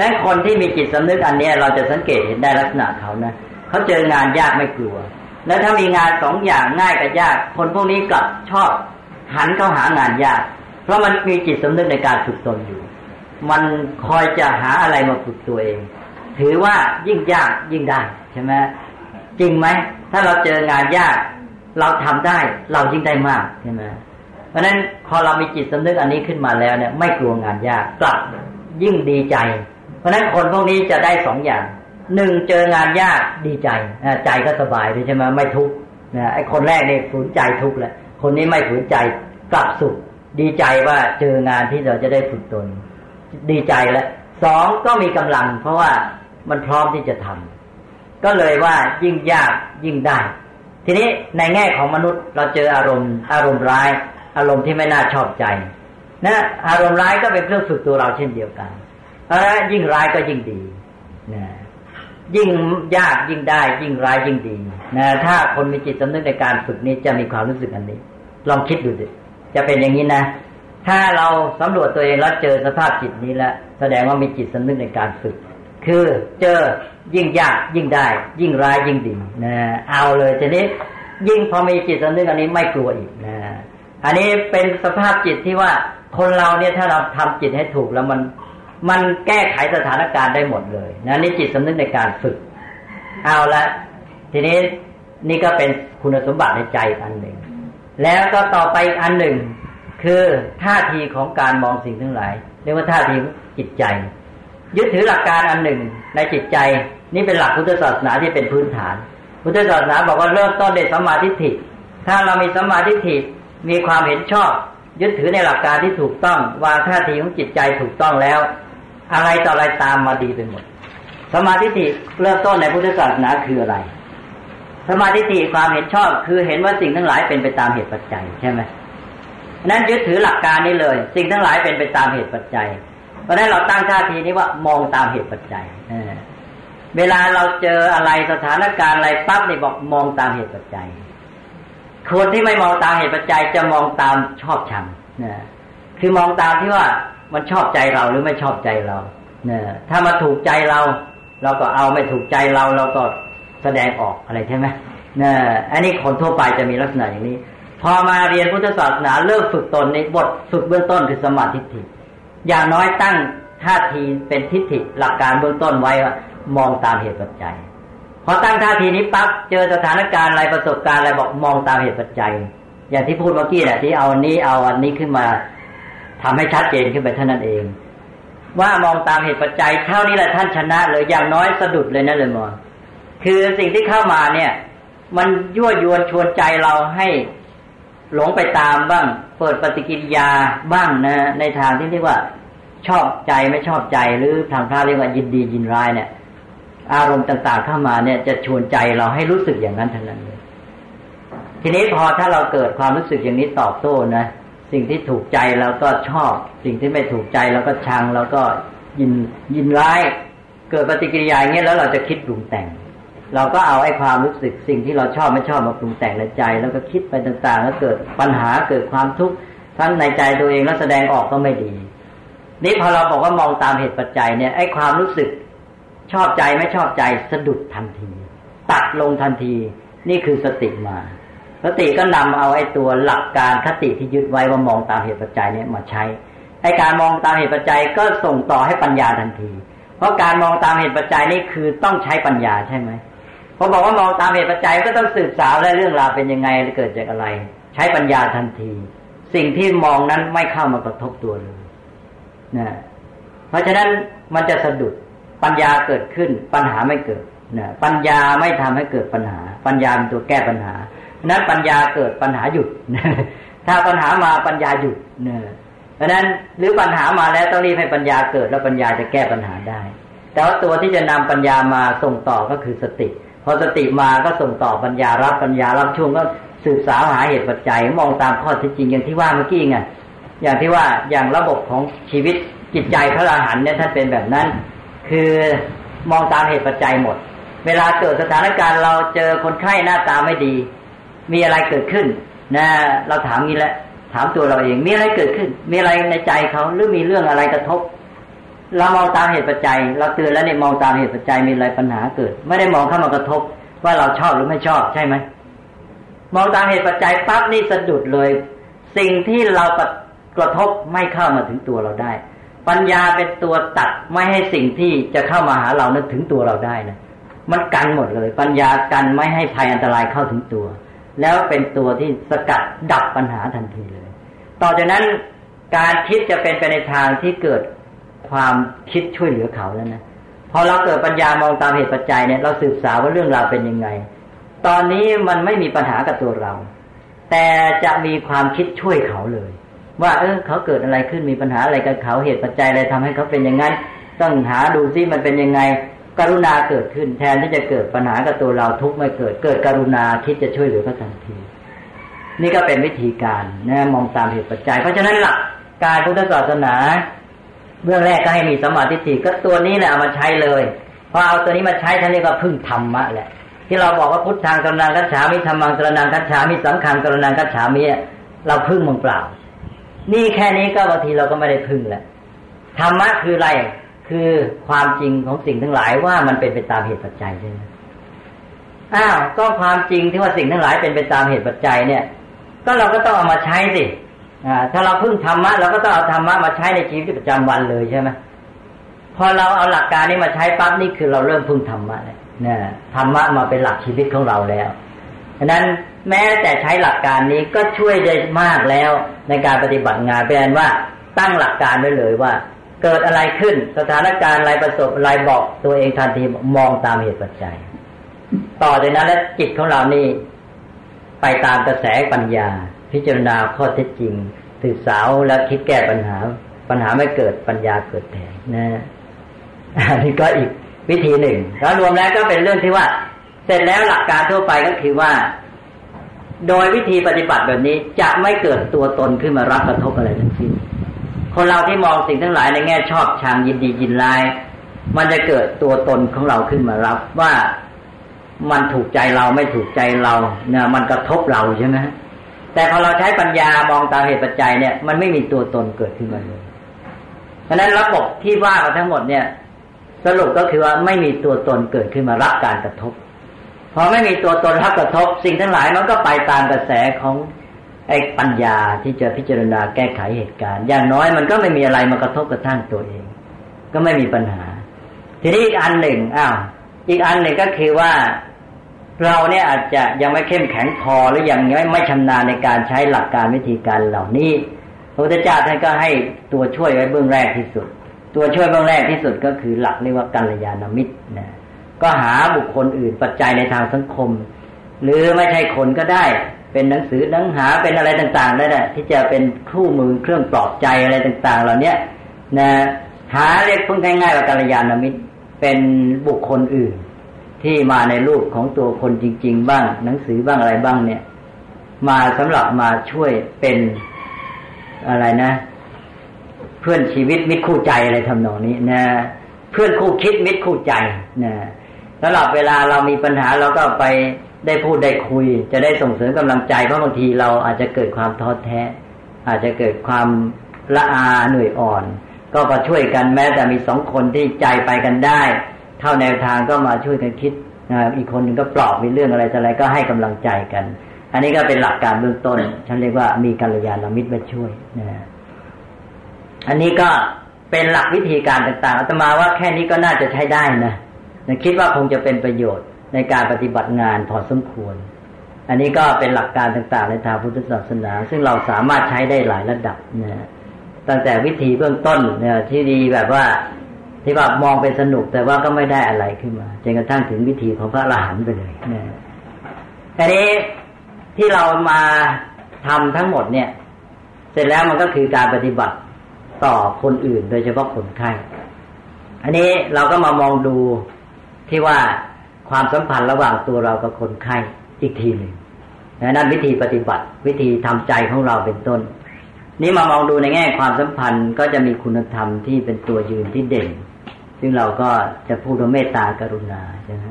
นั้นคนที่มีจิตสำนึกอันนี้เราจะสังเกตเห็นได้ลักษณะเขานะเขาเจองานยากไม่กลัว แล้วถ้ามีงานสองอย่างง่ายกับยาก คนพวกนี้กลับชอบหันเข้าหางานยาก เพราะมันมีจิตสำนึกในการฝึกตนอยู่ มันคอยจะหาอะไรมาฝึกตัวเอง ถือว่ายิ่งยากยิ่งได้ใช่ไหมจริงไหมถ้าเราเจองานยาก เราทำได้เรายิ่งได้มากใช่ไหม เพราะนั้นพอเรามีจิตสำนึกอันนี้ขึ้นมาแล้วเนี่ยไม่กลัวงานยากกลับยิ่งดีใจ เพราะนั้นคนพวกนี้จะได้สองอย่างหนึ่งเจองานยากดีใจใจก็สบายใช่ไหมไม่ทุกข์นะไอ้คนแรกเนี่ยฝืนใจทุกข์แหละคนนี้ไม่ฝืนใจกลับสุข ดีใจว่าเจองานที่เราจะได้ฝึกตน ดีใจแล้วสองก็มีกำลัง เพราะว่ามันพร้อมที่จะทำก็เลยว่ายิ่งยากยิ่งได้ ทีนี้ในแง่ของมนุษย์เราเจออารมณ์ อารมณ์ร้าย อารมณ์ที่ไม่น่าชอบใจ นะอารมณ์ร้ายก็เป็นเครื่องฝึกตัวเราเช่นเดียวกันเพราะยิ่งร้ายก็ยิ่งดีนะยิ่งยากยิ่งได้ ยิ่งร้ายยิ่งดีนะถ้าคนมีจิตสำนึกในการฝึกนี้จะมีความรู้สึกอันนี้ ลองคิดดูสิจะเป็นอย่างนี้นะถ้าเราสำรวจตัวเองแล้วเจอสภาพจิตนี้แล้วแสดงว่ามีจิตสำนึกในการฝึก คือเจอยิ่งยากยิ่งได้ ยิ่งร้ายยิ่งดีนะเอาเลยทีนี้ยิ่งพอมีจิตสำนึกอันนี้ไม่กลัวอีกนะ อันนี้เป็นสภาพจิตที่ว่าคนเราเนี่ยถ้าเราทำจิตให้ถูกแล้วมันมันแก้ไขสถานการณ์ได้หมดเลยนะนี่จิตสำนึกในการฝึก เอาละทีนี้นี่ก็เป็นคุณสมบัติในใจอันหนึ่ง แล้วก็ต่อไปอีกอันหนึ่ง คือท่าทีของการมองสิ่งทั้งหลายเรียกว่าท่าทีจิตใจ ยึดถือหลักการอันหนึ่งในจิตใจ นี่เป็นหลักพุทธศาสนาที่เป็นพื้นฐาน พุทธศาสนาบอกว่าเริ่มต้นด้วยสัมมาทิฏฐิถ้าเรามีสัมมาทิฏฐิ มีความเห็นชอบ ยึดถือในหลักการที่ถูกต้องวางท่าทีของจิตใจถูกต้องแล้ว อะไรต่ออะไรตามมาดีไปหมดสมาธิิเริ่มต้นในพุทธศาสนาคืออะไรสมาธิิความเห็นชอบคือเห็นว่าสิ่งทั้งหลายเป็นไปตามเหตุปัจจัยใช่ไหมนั้นยึดถือหลักการนี้เลย สิ่งทั้งหลายเป็นไปตามเหตุปัจจัย เพราะนั้นเราตั้งท่าทีนี้ว่ามองตามเหตุปัจจัยเวลาเราเจออะไรสถานการณ์อะไรปั๊บนี่บอกมองตามเหตุปัจจัย คนที่ไม่มองตามเหตุปัจจัยจะมองตามชอบชังนะคือมองตามที่ว่ามันชอบใจเราหรือไม่ชอบใจเรานี่ยถ้ามาถูกใจเรา เราก็เอาไม่ถูกใจเราเราก็แสดงออกอะไรใช่ไหมนี่ยอันนี้คนทั่วไปจะมีลักษณะอย่างนี้ พอมาเรียนพุทธศาสนาเริ่มฝึกตนในบทฝึกเบื้องต้นคือสมาธิทิอย่างน้อยตั้งท่าทีเป็นทิฏฐิหลักการเบื้องต้นไว้ว่ามองตามเหตุปัจจัย พอตั้งท่าทีนี้ปั๊บเจอสถานการณ์อะไรประสบการณ์อะไรบอกมองตามเหตุปัจจัย อย่างที่พูดเมื่อกี้แหละที่เอานี้เอาอันนี้ขึ้นมาทำให้ชัดเจนขึ้นไปเท่านั้นเอง ว่ามองตามเหตุปัจจัยเท่านี้แหละท่านชนะเลยอย่างน้อยสะดุดเลยนะเลยมองคือสิ่งที่เข้ามาเนี่ย มันยั่วยวนชวนใจเราให้หลงไปตามบ้าง เปิดปฏิกิริยาบ้างนะในทางที่เรียกว่าชอบใจไม่ชอบใจหรือทางพระเรียกว่ายินดียินร้ายเนี่ย อารมณ์ต่าง ๆ เข้ามาเนี่ย จะชวนใจเราให้รู้สึกอย่างนั้นเท่านั้นเลยทีนี้พอถ้าเราเกิดความรู้สึกอย่างนี้ตอบโต้นะสิ่งที่ถูกใจเราก็ชอบ สิ่งที่ไม่ถูกใจเราก็ชังแล้วก็ยินยินร้าย เกิดปฏิกิริยาอย่างนี้แล้วเราจะคิดปรุงแต่ง เราก็เอาไอ้ความรู้สึกสิ่งที่เราชอบไม่ชอบมาปรุงแต่งในใจ แล้วก็คิดไปต่างๆ แล้วเกิดปัญหาเกิดความทุกข์ทั้งในใจตัวเองแล้วแสดงออกก็ไม่ดีนี่พอเราบอกว่ามองตามเหตุปัจจัยเนี่ยไอ้ความรู้สึก ชอบใจไม่ชอบใจสะดุดทันที ตัดลงทันที นี่คือสติมา สติก็นำเอาไอ้ตัวหลักการคติที่ยึดไว้ว่ามองตามเหตุปัจจัยเนี่ยมาใช้ไอ้การมองตามเหตุปัจจัยก็ส่งต่อให้ปัญญาทันที เพราะการมองตามเหตุปัจจัยนี่คือต้องใช้ปัญญาใช่ไหมพอบอกว่ามองตามเหตุปัจจัยก็ต้องสืบสาวและเรื่องราวเป็นยังไงเกิดจากอะไร ใช้ปัญญาทันที สิ่งที่มองนั้นไม่เข้ามากระทบตัวเลยนะเพราะฉะนั้นมันจะสะดุด ปัญญาเกิดขึ้น ปัญหาไม่เกิดนะปัญญาไม่ทำให้เกิดปัญหา ปัญญาเป็นตัวแก้ปัญหานั้นปัญญาเกิดปัญหาหยุดถ้าปัญหามาปัญญาหยุดเนี่ยเพราะนั้นหรือปัญหามาแล้วต้องรีบให้ปัญญาเกิด แล้วปัญญาจะแก้ปัญหาได้ แต่ว่าตัวที่จะนำปัญญามาส่งต่อก็คือสติ พอสติมาก็ส่งต่อปัญญารับปัญญารับช่วงก็สืบสาวหาเหตุปัจจัยมองตามข้อที่จริงอย่างที่ว่าเมื่อกี้ไงอย่างที่ว่าอย่างระบบของชีวิตจิตใจพระอรหันต์เนี่ยท่านเป็นแบบนั้น คือมองตามเหตุปัจจัยหมด เวลาเกิดสถานการณ์เราเจอคนไข้หน้าตาไม่ดี มีอะไรเกิดขึ้นนะเราถามงี้แหละ ถามตัวเราเอง มีอะไรเกิดขึ้น มีอะไรในใจเขาหรือมีเรื่องอะไรกระทบ เรามองตามเหตุปัจจัย เราเตือนแล้วเนี่ยมองตามเหตุปัจจัยมีอะไรปัญหาเกิด ไม่ได้มองเข้ามากระทบ ว่าเราชอบหรือไม่ชอบใช่ไหมมองตามเหตุปัจจัยปั๊บนี่สะดุดเลย สิ่งที่เรากระทบไม่เข้ามาถึงตัวเราได้ ปัญญาเป็นตัวตัดไม่ให้สิ่งที่จะเข้ามาหาเรานั้นถึงตัวเราได้นะมันกันหมดเลย ปัญญากันไม่ให้ภัยอันตรายเข้าถึงตัว แล้วเป็นตัวที่สกัดดับปัญหาทันทีเลย ต่อจากนั้นการคิดจะเป็นไปในทางที่เกิดความคิดช่วยเหลือเขาแล้วนะพอเราเกิดปัญญามองตามเหตุปัจจัยเนี่ยเราสืบสาวว่าเรื่องราวเป็นยังไง ตอนนี้มันไม่มีปัญหากับตัวเรา แต่จะมีความคิดช่วยเขาเลย ว่าเออเขาเกิดอะไรขึ้นมีปัญหาอะไรกับเขาเหตุปัจจัยอะไรทำให้เขาเป็นอย่างนั้น ต้องหาดูซิมันเป็นยังไง กรุณาเกิดขึ้นแทนที่จะเกิดปัญหากับตัวเราทุกไม่เกิดเกิดกรุณาคิดจะช่วยเหลือเขาทันที นี่ก็เป็นวิธีการนะมองตามเหตุปัจจัย เพราะฉะนั้นหลักการพุทธศาสนาเบื้องแรกก็ให้มีสมาธิิก็ตัวนี้แหละเอามาใช้เลยพอเอาตัวนี้มาใช้ท่านเรียกว่าพึ่งธรรมะแหละ ที่เราบอกว่าพุทธังกรนังกัจฉามิธรรมังกรนังกัจฉามิสังขังกรนังกัจฉามิเราพึ่งมึงเปล่า นี่แค่นี้ก็บางทีเราก็ไม่ได้พึ่งแหละธรรมะคืออะไรคือความจริงของสิ่งทั้งหลายว่ามันเป็นไปตามเหตุปัจจัยใช่ไหมอ้าวก็ความจริงที่ว่าสิ่งทั้งหลายเป็นไปตามเหตุปัจจัยเนี่ย ก็เราก็ต้องเอามาใช้สิอ่าถ้าเราพึ่งธรรมะเราก็ต้องเอาธรรมะมาใช้ในชีวิตประจำวันเลยใช่ไหมพอเราเอาหลักการนี้มาใช้ปั๊บนี่คือเราเริ่มพึ่งธรรมะเลยนะธรรมะมาเป็นหลักชีวิตของเราแล้ว ฉะนั้นแม้แต่ใช้หลักการนี้ก็ช่วยได้มากแล้วในการปฏิบัติงานเป็นว่าตั้งหลักการไว้เลยว่า เกิดอะไรขึ้นสถานการณ์อะไรประสบอะไรบอกตัวเองทันทีมองตามเหตุปัจจัย ต่อจากนั้นแล้วจิตของเรานี่ ไปตามกระแสปัญญา พิจารณาข้อเท็จจริงศึกษาแล้วคิดแก้ปัญหา ปัญหาไม่เกิดปัญญาเกิดแทนนะอันนี้ก็อีกวิธีหนึ่งแล้วรวมแล้วก็เป็นเรื่องที่ว่า เสร็จแล้วหลักการทั่วไปก็คือว่า โดยวิธีปฏิบัติแบบนี้จะไม่เกิดตัวตนขึ้นมารับกระทบอะไรทั้งสิ้น คนเราที่มองสิ่งทั้งหลายในแง่ชอบชังยินดียินร้ายมันจะเกิดตัวตนของเราขึ้นมารับว่ามันถูกใจเราไม่ถูกใจเราเนี่ยมันกระทบเราใช่ไหมแต่พอเราใช้ปัญญามองตามเหตุปัจจัยเนี่ย มันไม่มีตัวตนเกิดขึ้นมาเลยเพราะนั้นระบบที่ว่ามาทั้งหมดเนี่ย สรุปก็คือว่าไม่มีตัวตนเกิดขึ้นมารับการกระทบ พอไม่มีตัวตนรับกระทบ สิ่งทั้งหลายมันก็ไปตามกระแสของไอ้ปัญญาที่จะพิจารณาแก้ไขเหตุการณ์ อย่างน้อยมันก็ไม่มีอะไรมากระทบกระทั่งตัวเอง ก็ไม่มีปัญหา ทีนี้อีกอันหนึ่งอ้าวอีกอันหนึ่งก็คือว่าเราเนี่ยอาจจะยังไม่เข้มแข็งพอหรือยังไม่ไม่ชำนาญในการใช้หลักการวิธีการเหล่านี้พระพุทธเจ้าท่านก็ให้ตัวช่วยไว้เบื้องแรกที่สุด ตัวช่วยเบื้องแรกที่สุดก็คือหลักเรียกว่ากัลยาณมิตรนะ ก็หาบุคคลอื่นปัจจัยในทางสังคม หรือไม่ใช่คนก็ได้ เป็นหนังสือหนังหาเป็นอะไรต่างๆได้แหละที่จะเป็นคู่มือเครื่องปลอบใจอะไรต่าง ๆ เหล่านี้นะหาเรียกพุ่งง่ายๆว่ากัลยาณมิตรเป็นบุคคลอื่น ที่มาในรูปของตัวคนจริง ๆ บ้าง หนังสือบ้างอะไรบ้างเนี่ย มาสำหรับมาช่วยเป็นอะไรนะ เพื่อนชีวิตมิตรคู่ใจอะไรทำนองนี้นะเพื่อนคู่คิดมิตรคู่ใจนะ สำหรับเวลาเรามีปัญหาเราก็ไปได้พูดได้คุย จะได้ส่งเสริมกำลังใจเพราะบางทีเราอาจจะเกิดความท้อแท้ อาจจะเกิดความละอาเหนื่อยอ่อน ก็มาช่วยกันแม้แต่มีสองคนที่ใจไปกันได้ เท่าแนวทางก็มาช่วยกันคิดอีกคนหนึ่งก็ปลอบมีเรื่องอะไรอะไรก็ให้กำลังใจกัน อันนี้ก็เป็นหลักการเบื้องต้น ฉันเรียกว่ามีกัลยาณมิตรมาช่วยนะอันนี้ก็เป็นหลักวิธีการต่างๆอาตมาว่าแค่นี้ก็น่าจะใช้ได้นะ คิดว่าคงจะเป็นประโยชน์ในการปฏิบัติงานพอสมควร อันนี้ก็เป็นหลักการต่างๆในทางพุทธศาสนา ซึ่งเราสามารถใช้ได้หลายระดับนะตั้งแต่วิธีเบื้องต้นเนี่ยที่ดีแบบว่าที่ว่ามองเป็นสนุกแต่ว่าก็ไม่ได้อะไรขึ้นมาจนกระทั่งถึงวิธีของพระอรหันต์ไปเลยนะอันนี้ที่เรามาทำทั้งหมดเนี่ย เสร็จแล้วมันก็คือการปฏิบัติต่อคนอื่น โดยเฉพาะคนไข้ อันนี้เราก็มามองดู ที่ว่าความสัมพันธ์ระหว่างตัวเรากับคนไข้อีกทีหนึ่งนั่นวิธีปฏิบัติ วิธีทำใจของเราเป็นต้น นี้มามองดูในแง่ความสัมพันธ์ก็จะมีคุณธรรมที่เป็นตัวยืนที่เด่น ซึ่งเราก็จะพูดว่าเมตตากรุณาใช่ไหม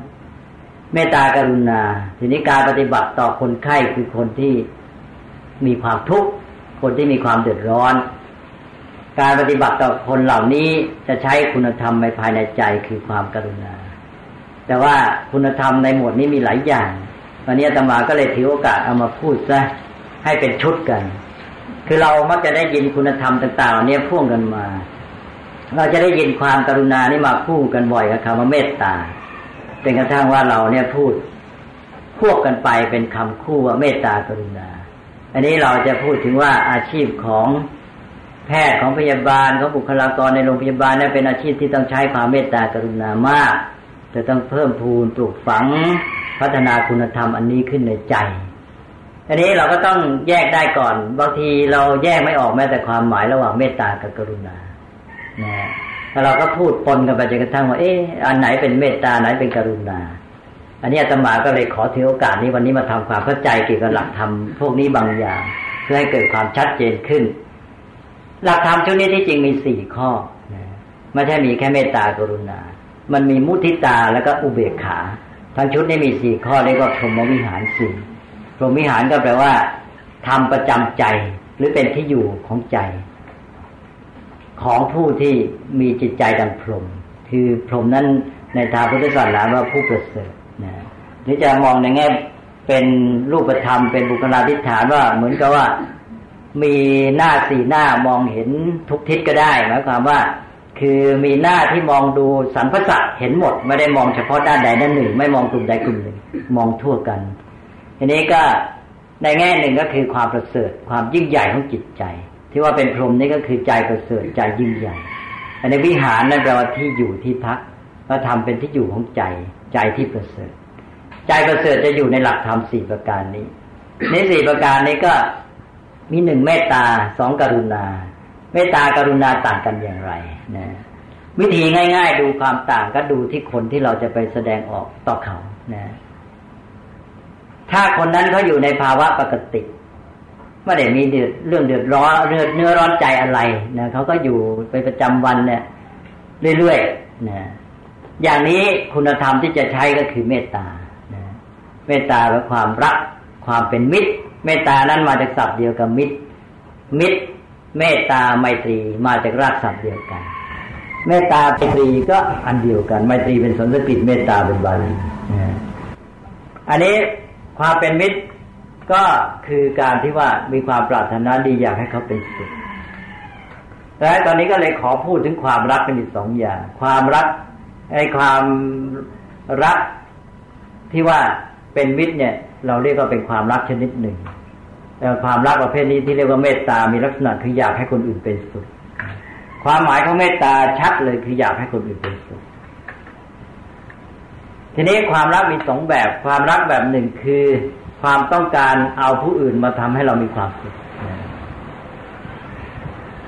เมตตากรุณา ทีนี้การปฏิบัติต่อคนไข้คือคนที่มีความทุกข์คนที่มีความเดือดร้อน การปฏิบัติต่อคนเหล่านี้จะใช้คุณธรรมในภายในใจคือความกรุณา แต่ว่าคุณธรรมในหมวดนี้มีหลายอย่าง วันนี้ธรรมาก็เลยถือโอกาสเอามาพูดซะให้เป็นชุดกัน คือเรามักจะได้ยินคุณธรรมต่างๆเนี่ยพ่วงกันมา เราจะได้ยินความกรุณานี่มาคู่กันบ่อยกับคำว่าเมตตาเป็นกระทั่งว่าเราเนี่ยพูดควบกันไปเป็นคำคู่ว่าเมตตากรุณา อันนี้เราจะพูดถึงว่าอาชีพของแพทย์ของพยาบาลของบุคลากรในโรงพยาบาลนี่เป็นอาชีพที่ต้องใช้ความเมตตากรุณามาก จะต้องเพิ่มพูนปลูกฝังพัฒนาคุณธรรมอันนี้ขึ้นในใจอันนี้เราก็ต้องแยกได้ก่อนบางทีเราแยกไม่ออกแม้แต่ความหมายระหว่างเมตตากับกรุณานะแล้วเราก็พูดปนกันไปจนกระทั่งว่าเอ๊ะอันไหนเป็นเมตตาไหนเป็นกรุณา อันนี้อาตมาก็เลยขอถือโอกาสนี้วันนี้มาทำความเข้าใจเกี่ยวกับหลักธรรมพวกนี้บางอย่าง เพื่อให้เกิดความชัดเจนขึ้น หลักธรรมชุดนี้ที่จริงมีสี่ข้อไม่ใช่มีแค่เมตตากรุณา มันมีมุทิตาแล้วก็อุเบกขาทั้งชุดนี้มีสี่ข้อเรียกว่าพรหมวิหารสี่พรหมวิหารก็แปลว่าทำประจำใจหรือเป็นที่อยู่ของใจ ของผู้ที่มีจิตใจดังพรหมคือพรหมนั้นในทางพุทธศาสนาว่าผู้ประเสริฐนะหรือจะมองในแง่เป็นรูปธรรมเป็นบุคลาธิฐานว่าเหมือนกับว่ามีหน้าสี่หน้ามองเห็นทุกทิศก็ได้หมายความว่า คือมีหน้าที่มองดูสรรพสัตว์เห็นหมด ไม่ได้มองเฉพาะด้านใดด้านหนึ่ง ไม่มองกลุ่มใดกลุ่มหนึ่ง มองทั่วกัน ทีนี้ก็ในแง่หนึ่งก็คือความประเสริฐความยิ่งใหญ่ของจิตใจ ที่ว่าเป็นพรหมนี่ก็คือใจประเสริฐใจยิ่งใหญ่อันในวิหารนั่นแปลว่าที่อยู่ที่พักก็ทำเป็นที่อยู่ของใจใจที่ประเสริฐ ใจประเสริฐจะอยู่ในหลักธรรมสี่ประการนี้ในสี่ประการนี้ก็มีหนึ่งเมตตาสองกรุณา เมตตากรุณาต่างกันอย่างไรนะวิธีง่าย ๆ ดูความต่างก็ดูที่คนที่เราจะไปแสดงออกต่อเขานะถ้าคนนั้นเขาอยู่ในภาวะปกติไม่ได้มีเรื่องเดือดร้อนเรื่องเนื้อร้อนใจอะไรนะเขาก็อยู่ไปประจำวันเนี่ยเรื่อยๆนะอย่างนี้คุณธรรมที่จะใช้ก็คือเมตตานะเมตตาและความรัก ความเป็นมิตร เมตตานั้นมาจากศัพท์เดียวกับมิตร มิตร เมตตาไมตรีมาจากรากศัพท์เดียวกัน เมตตาไมตรีก็อันเดียวกัน ไมตรีเป็นสันสกฤตเมตตาเป็นบาลีอันนี้ความเป็นมิตรก็คือการที่ว่ามีความปรารถนาดีอยากให้เขาเป็นสุขและตอนนี้ก็เลยขอพูดถึงความรักเป็นอีกสองอย่าง ความรักไอ้ความรักที่ว่าเป็นมิตรเนี่ย เราเรียกว่าเป็นความรักชนิดหนึ่ง ความรักประเภทนี้ที่เรียกว่าเมตตา มีลักษณะคืออยากให้คนอื่นเป็นสุข ความหมายของเมตตาชัดเลยคืออยากให้คนอื่นเป็นสุข ทีนี้ความรักมีสองแบบ ความรักแบบหนึ่งคือความต้องการเอาผู้อื่นมาทำให้เรามีความสุข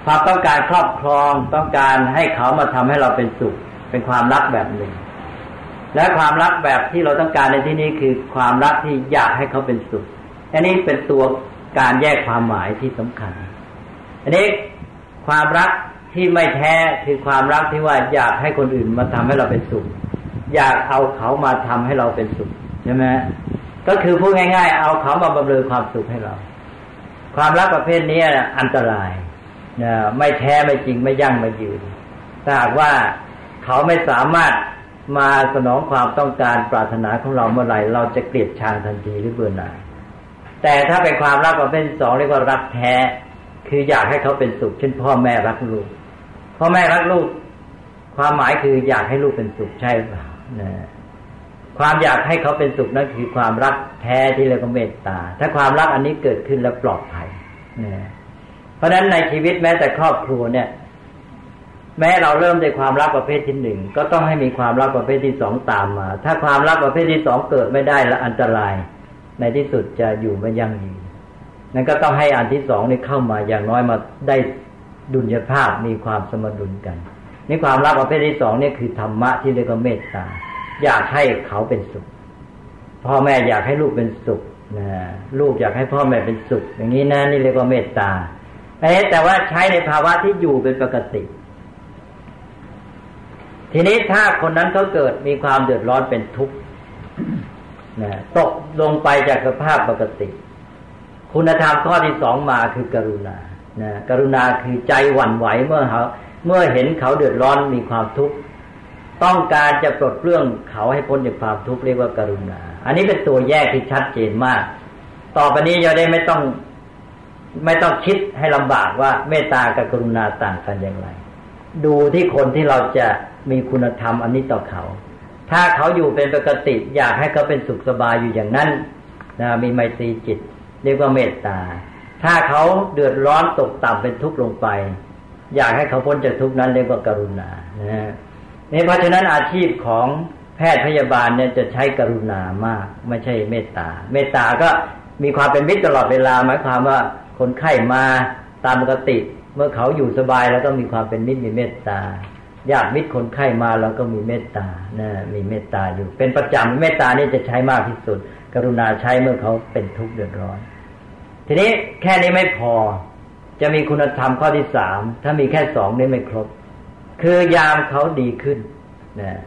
ความต้องการครอบครองต้องการให้เขามาทำให้เราเป็นสุข เป็นความรักแบบหนึ่ง และความรักแบบที่เราต้องการในที่นี้คือความรักที่อยากให้เขาเป็นสุขอันนี้เป็นตัว การแยกความหมายที่สำคัญ อันนี้ความรักที่ไม่แท้คือความรักที่ว่าอยากให้คนอื่นมาทำให้เราเป็นสุข อยากเอาเขามาทำให้เราเป็นสุขใช่ไหมก็คือพูดง่าย ๆ เอาเขามาบำเรอความสุขให้เรา ความรักประเภทนี้อันตรายนะไม่แท้ไม่จริงไม่ยั่งไม่ยืนถ้าหากว่าเขาไม่สามารถมาสนองความต้องการปรารถนาของเราเมื่อไหร่ เราจะเกลียดชังทันทีหรือเบื่อหน่าย แต่ถ้าเป็นความรักประเภทสองเรียกว่ารักแท้ คืออยากให้เขาเป็นสุข เช่น พ่อแม่รักลูก พ่อแม่รักลูก ความหมายคืออยากให้ลูกเป็นสุขใช่เปล่านะความอยากให้เขาเป็นสุขนั่นคือความรักแท้ที่เรียกว่าเมตตา ถ้าความรักอันนี้เกิดขึ้นแล้วปลอดภัยนะเพราะฉะนั้นในชีวิตแม้แต่ครอบครัวเนี่ย แม้เราเริ่มด้วยความรักประเภทที่หนึ่งก็ต้องให้มีความรักประเภทที่สองตามมา ถ้าความรักประเภทที่สองเกิดไม่ได้แล้วอันตราย ในที่สุดจะอยู่ไม่ยั่งยืนนั่นก็ต้องให้อันที่สองนี่เข้ามาอย่างน้อยมาได้ดุลยภาพมีความสมดุลกันนี่ความรักประเภทที่สองนี่คือธรรมะที่เรียกว่าเมตตา อยากให้เขาเป็นสุข พ่อแม่อยากให้ลูกเป็นสุขนะลูกอยากให้พ่อแม่เป็นสุข อย่างนี้นะนี่เรียกว่าเมตตาแต่ว่าใช้ในภาวะที่อยู่เป็นปกติ ทีนี้ถ้าคนนั้นเขาเกิดมีความเดือดร้อนเป็นทุกข์ นะตกลงไปจากสภาพปกติ คุณธรรมข้อที่สองมาคือกรุณานะกรุณาคือใจหวั่นไหวเมื่อเขาเมื่อเห็นเขาเดือดร้อนมีความทุกข์ต้องการจะปลดเปลื้องเขาให้พ้นจากความทุกข์เรียกว่ากรุณา อันนี้เป็นตัวแยกที่ชัดเจนมาก ต่อไปนี้จะได้ไม่ต้องไม่ต้องคิดให้ลำบากว่าเมตตากับกรุณาต่างกันอย่างไร ดูที่คนที่เราจะมีคุณธรรมอันนี้ต่อเขา ถ้าเขาอยู่เป็นปกติ อยากให้เขาเป็นสุขสบายอยู่อย่างนั้นนะมีไมตรีจิต เรียกว่าเมตตา ถ้าเขาเดือดร้อนตกต่ำเป็นทุกข์ลงไป อยากให้เขาพ้นจากทุกข์นั้นเรียกว่ากรุณานะนี่เพราะฉะนั้นอาชีพของแพทย์พยาบาลเนี่ยจะใช้กรุณามาก ไม่ใช่เมตตา เมตตาก็มีความเป็นมิตรตลอดเวลาหมายความว่าคนไข้มาตามปกติ เมื่อเขาอยู่สบายแล้วก็มีความเป็นมิตรมีเมตตา ญาติมิตรคนไข้มาเราก็มีเมตตานะมีเมตตาอยู่ เป็นประจำเมตตานี่จะใช้มากที่สุด กรุณาใช้เมื่อเขาเป็นทุกข์เดือดร้อน ทีนี้แค่นี้ไม่พอ จะมีคุณธรรมข้อที่สามถ้ามีแค่สองนี่ไม่ครบ คือยามเขาดีขึ้นนะ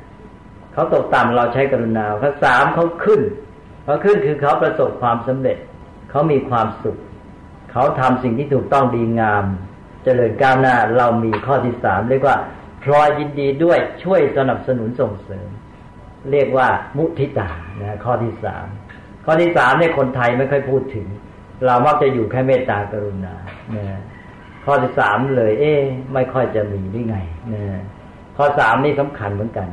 เขาตกต่ำเราใช้กรุณาข้อสามเขาขึ้นเขาขึ้นคือเขาประสบความสำเร็จ เขามีความสุข เขาทำสิ่งที่ถูกต้องดีงามจเจริญก้าวหน้าเรามีข้อที่สามเรียกว่า พลอยยินดีด้วยช่วยสนับสนุนส่งเสริม เรียกว่ามุทิตานะข้อที่สามข้อที่สามเนี่ยคนไทยไม่ค่อยพูดถึง เรามักจะอยู่แค่เมตตากรุณานะข้อที่สามเลย เอ๊ไม่ค่อยจะมีได้ไงนะข้อสามนี่สำคัญเหมือนกัน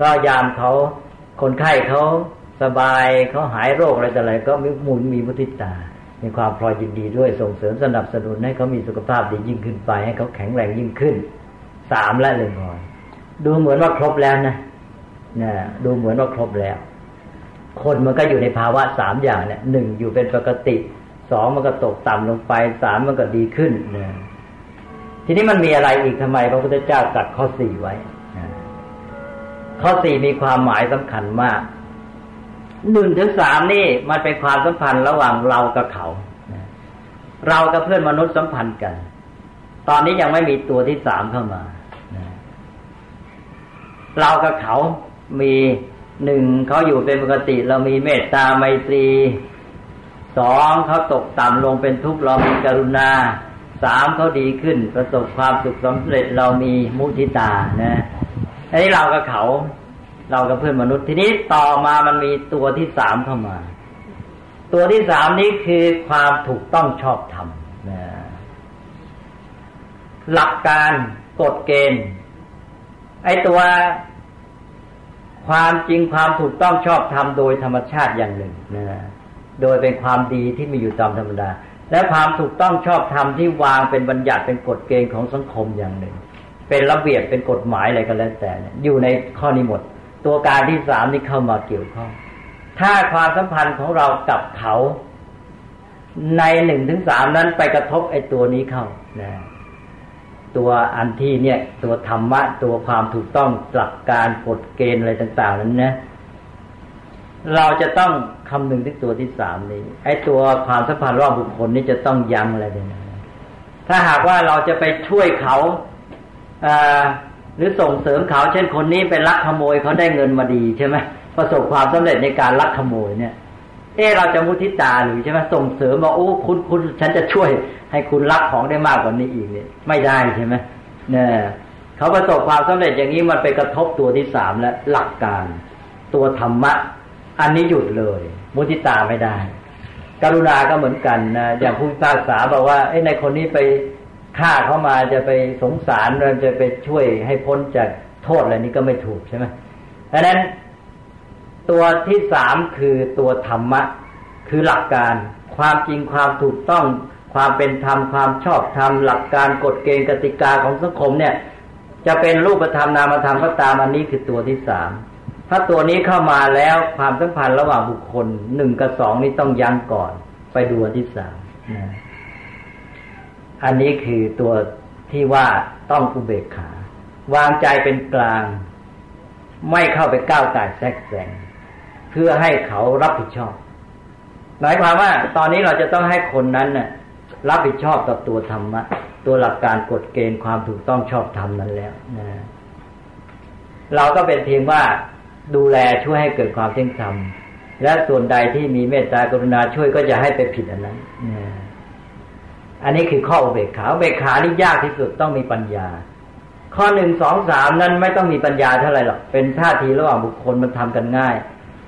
ก็ยามเขาคนไข้เขาสบายเขาหายโรคอะไรแต่อะไรก็มีมุนมีมุทิตามีความพลอยยินดีด้วยส่งเสริมสนับสนุนให้เขามีสุขภาพดียิ่งขึ้นไป ให้เขาแข็งแรงยิ่งขึ้น สามและเลยพอดูเหมือนว่าครบแล้วนะนะดูเหมือนว่าครบแล้ว คนมันก็อยู่ในภาวะสามอย่างเนี่ยหนึ่งอยู่เป็นปกติสองมันก็ตกต่ำลงไปสามมันก็ดีขึ้นนะทีนี้มันมีอะไรอีกทำไมพระพุทธเจ้าตัดข้อสี่ไว้ข้อสี่มีความหมายสำคัญมากหนึ่งถึงสามนี่มันเป็นความสัมพันธ์ระหว่างเรากับเขา เรากับเพื่อนมนุษย์สัมพันธ์กัน ตอนนี้ยังไม่มีตัวที่สามเข้ามา เรากับเขามีหนึ่งเขาอยู่เป็นปกติ เรามีเมตตาไมตรีสองเขาตกต่ำลงเป็นทุกข์เรามีกรุณาสามเขาดีขึ้น ประสบความสุขสำเร็จเรามีมุทิตานะอันนี้เรากับเขา เรากับเพื่อนมนุษย์ทีนี้ต่อมามันมีตัวที่สามเข้ามา ตัวที่สามนี้คือความถูกต้องชอบธรรมนะหลักการกฎเกณฑ์ ไอตัว ความจริงความถูกต้องชอบธรรมโดยธรรมชาติอย่างหนึ่งนะโดยเป็นความดีที่มีอยู่ตามธรรมดา และความถูกต้องชอบธรรมที่วางเป็นบัญญัติเป็นกฎเกณฑ์ของสังคมอย่างหนึ่ง เป็นระเบียบเป็นกฎหมายอะไรก็แล้วแต่เนี่ยอยู่ในข้อนี้หมด ตัวการที่สามนี่เข้ามาเกี่ยวข้อง ถ้าความสัมพันธ์ของเรากับเขา ในหนึ่งถึงสามนั้นไปกระทบไอ้ตัวนี้เข้านะ ตัวอันที่เนี่ย ตัวธรรมะตัวความถูกต้องหลักการกฎเกณฑ์อะไรต่าง ๆ นั้นนะเราจะต้องคำนึงที่ตัวที่สามนี้ ไอ้ตัวความสัมพันธ์ระหว่างบุคคลนี้จะต้องยั้งอะไรเนี่ยถ้าหากว่าเราจะไปช่วยเขาหรือส่งเสริมเขาเช่นคนนี้เป็นลักขโมยเขาได้เงินมาดีใช่ไหมประสบความสำเร็จในการลักขโมยเนี่ย เออเราจะมุทิตาหรือใช่ไหมส่งเสริมว่าโอ้คุณคุณฉันจะช่วยให้คุณลักของได้มากกว่านี้อีกเนี่ยไม่ได้ใช่ไหมเนี่ยเขาประสบความสำเร็จอย่างนี้มันไปกระทบตัวที่สามและหลักการ ตัวธรรมะ อันนี้หยุดเลย มุทิตาไม่ได้ กรุณาก็เหมือนกันนะอย่างผู้พิพากษาบอกว่าไอ้ในคนนี้ไปฆ่าเขามาจะไปสงสารเราจะไปช่วยให้พ้นจากโทษอะไรนี้ก็ไม่ถูกใช่ไหมดังนั้น ตัวที่สามคือตัวธรรมะ คือหลักการ ความจริงความถูกต้อง ความเป็นธรรมความชอบธรรมหลักการกฎเกณฑ์กติกาของสังคมเนี่ย จะเป็นรูปธรรมนามธรรมก็ตามอันนี้คือตัวที่สามถ้าตัวนี้เข้ามาแล้วความสัมพันธ์ระหว่างบุคคลหนึ่งกับสองนี้ต้องยั้งก่อน ไปดูอันที่สามอันนี้คือตัวที่ว่าต้องอุเบกขา วางใจเป็นกลาง ไม่เข้าไปก้าวไก่แทรกแซง พื่อให้เขารับผิดชอบ หมายความว่า ตอนนี้เราจะต้องให้คนนั้นน่ะรับผิดชอบกับตัวธรรมะ ตัวหลักการกฎเกณฑ์ความถูกต้องชอบธรรมนั้นแล้วนะเราก็เป็นเพียงว่าดูแลช่วยให้เกิดความเที่ยงธรรม และส่วนใดที่มีเมตตากรุณาช่วยก็จะให้ไปผิดอันนั้นนะอันนี้คือข้อเบกขาเบกขานี่ยากที่สุดต้องมีปัญญา ข้อหนึ่งสองสามนั้นไม่ต้องมีปัญญาเท่าไหร่หรอกเป็นท่าทีระหว่างบุคคลมันทำกันง่าย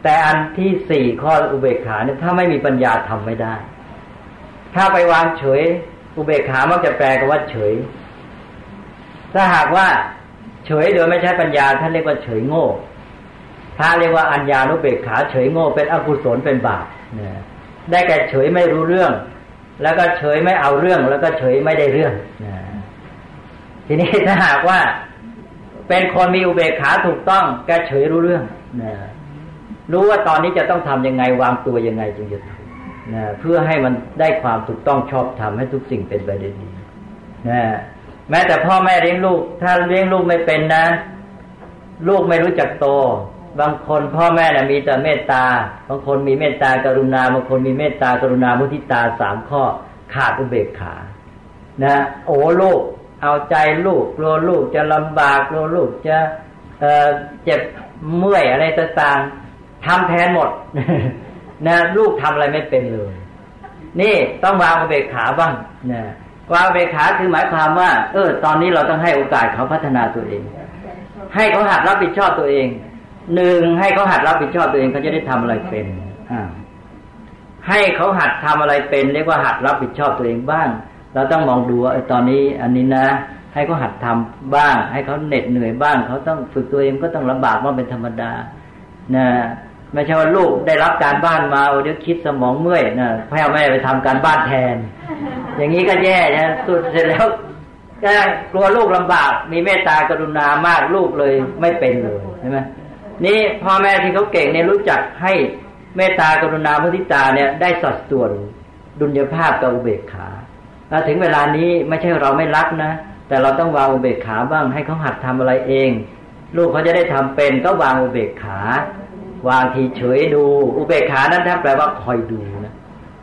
แต่อันที่สี่ข้ออุเบกขาเนี่ยถ้าไม่มีปัญญาทำไม่ได้ ถ้าไปวางเฉย อุเบกขามักจะแปลกับว่าเฉย ถ้าหากว่าเฉยโดยไม่ใช่ปัญญาท่านเรียกว่าเฉยโง่ถ้าเรียกว่าอัญญานุเบกขาเฉยโง่เป็นอกุศลเป็นบาปเนี่ยได้แก่เฉยไม่รู้เรื่อง แล้วก็เฉยไม่เอาเรื่อง แล้วก็เฉยไม่ได้เรื่องนะทีนี้ถ้าหากว่า เป็นคนมีอุเบกขาถูกต้องแกเฉยรู้เรื่องนะ รู้ว่าตอนนี้จะต้องทํำยังไงวางตัวยังไงจึงจะถูกนะเพื่อให้มันได้ความถูกต้องชอบทำให้ทุกสิ่งเป็นไปได้ดีนะแม้แต่พ่อแม่เลี้ยงลูก ถ้าเลี้ยงลูกไม่เป็นนะ ลูกไม่รู้จักโต บางคนพ่อแม่น่ะมีแต่เมตตา บางคนมีเมตตากรุณา บางคนมีเมตตากรุณามุทิตาสามข้อขาดอุเบกขา นะ โอ้ลูก เอาใจลูกกลัวลูกจะลำบากกลัวลูกจะเเจ็บเมื่อยอะไรต่างๆ ทำแทนหมดนะลูกทำอะไรไม่เป็นเลย นี่ต้องวางอุเบกขาบ้างนะวางอุเบกขาคือหมายความว่า เออ ตอนนี้เราต้องให้โอกาสเขาพัฒนาตัวเอง ให้เขาหัดรับผิดชอบตัวเองหนึ่งให้เขาหัดรับผิดชอบตัวเองเขาจะได้ทำอะไรเป็นอ่าให้เขาหัดทำอะไรเป็นเรียกว่าหัดรับผิดชอบตัวเองบ้าง เราต้องมองดูว่าตอนนี้ อันนี้นะให้เขาหัดทำบ้าง ให้เขาเหน็ดเหนื่อยบ้าง เขาต้องฝึกตัวเองก็ต้องลำบากว่าเป็นธรรมดา นะ ไม่ใช่ว่าลูกได้รับการบ้านมาเดี๋ยวคิดสมองเมื่อยนะพ่อแม่ไปทำการบ้านแทน อย่างนี้ก็แย่นะสุดเสร็จแล้วก็กลัวลูกลำบาก มีเมตตากรุณามากลูกเลยไม่เป็นเลยใช่ไหมนี่พ่อแม่ที่เขาเก่งเนี่ยรู้จักให้เมตตากรุณามุทิตาเนี่ยได้สัดส่วนดุลยภาพกับอุเบกขาถึงเวลานี้ไม่ใช่เราไม่รักนะ แต่เราต้องวางอุเบกขาบ้างให้เขาหัดทำอะไรเอง ลูกเขาจะได้ทำเป็นก็วางอุเบกขา วางทีเฉยดู อุเบกขานั้นท่านแปลว่าคอยดูนะ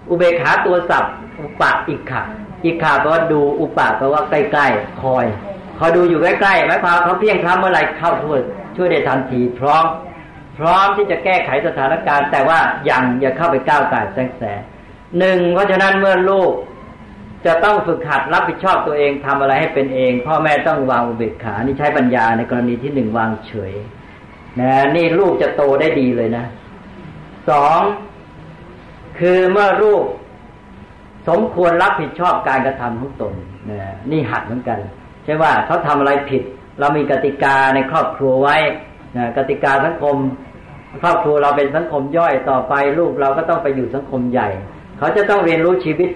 อุเบกขาตัวศัพท์ อุปะอิกขาอิกขาแปลว่าดูอุปะแปลว่าใกล้ๆคอยคอยดูอยู่ใกล้ๆหมายความเขาเพียงคำเมื่อไรเข้าช่วยช่วยได้ทันทีพร้อม พร้อมที่จะแก้ไขสถานการณ์ แต่ว่ายังอย่าเข้าไปก้าวไก่แทรกแซงหนึ่งเพราะฉะนั้นเมื่อลูกจะต้องฝึกหัดรับผิดชอบตัวเองทำอะไรให้เป็นเอง พ่อแม่ต้องวางอุเบกขานี่ใช้ปัญญาในกรณีที่หนึ่งวางเฉย นะนี่ลูกจะโตได้ดีเลยนะสองคือเมื่อลูกสมควรรับผิดชอบการกระทำของตนนะนี่หัดเหมือนกัน ใช่ว่าเขาทำอะไรผิด เรามีกติกาในครอบครัวไว้นะกติกาสังคม ครอบครัวเราเป็นสังคมย่อยต่อไปลูกเราก็ต้องไปอยู่สังคมใหญ่ เขาจะต้องเรียนรู้ชีวิต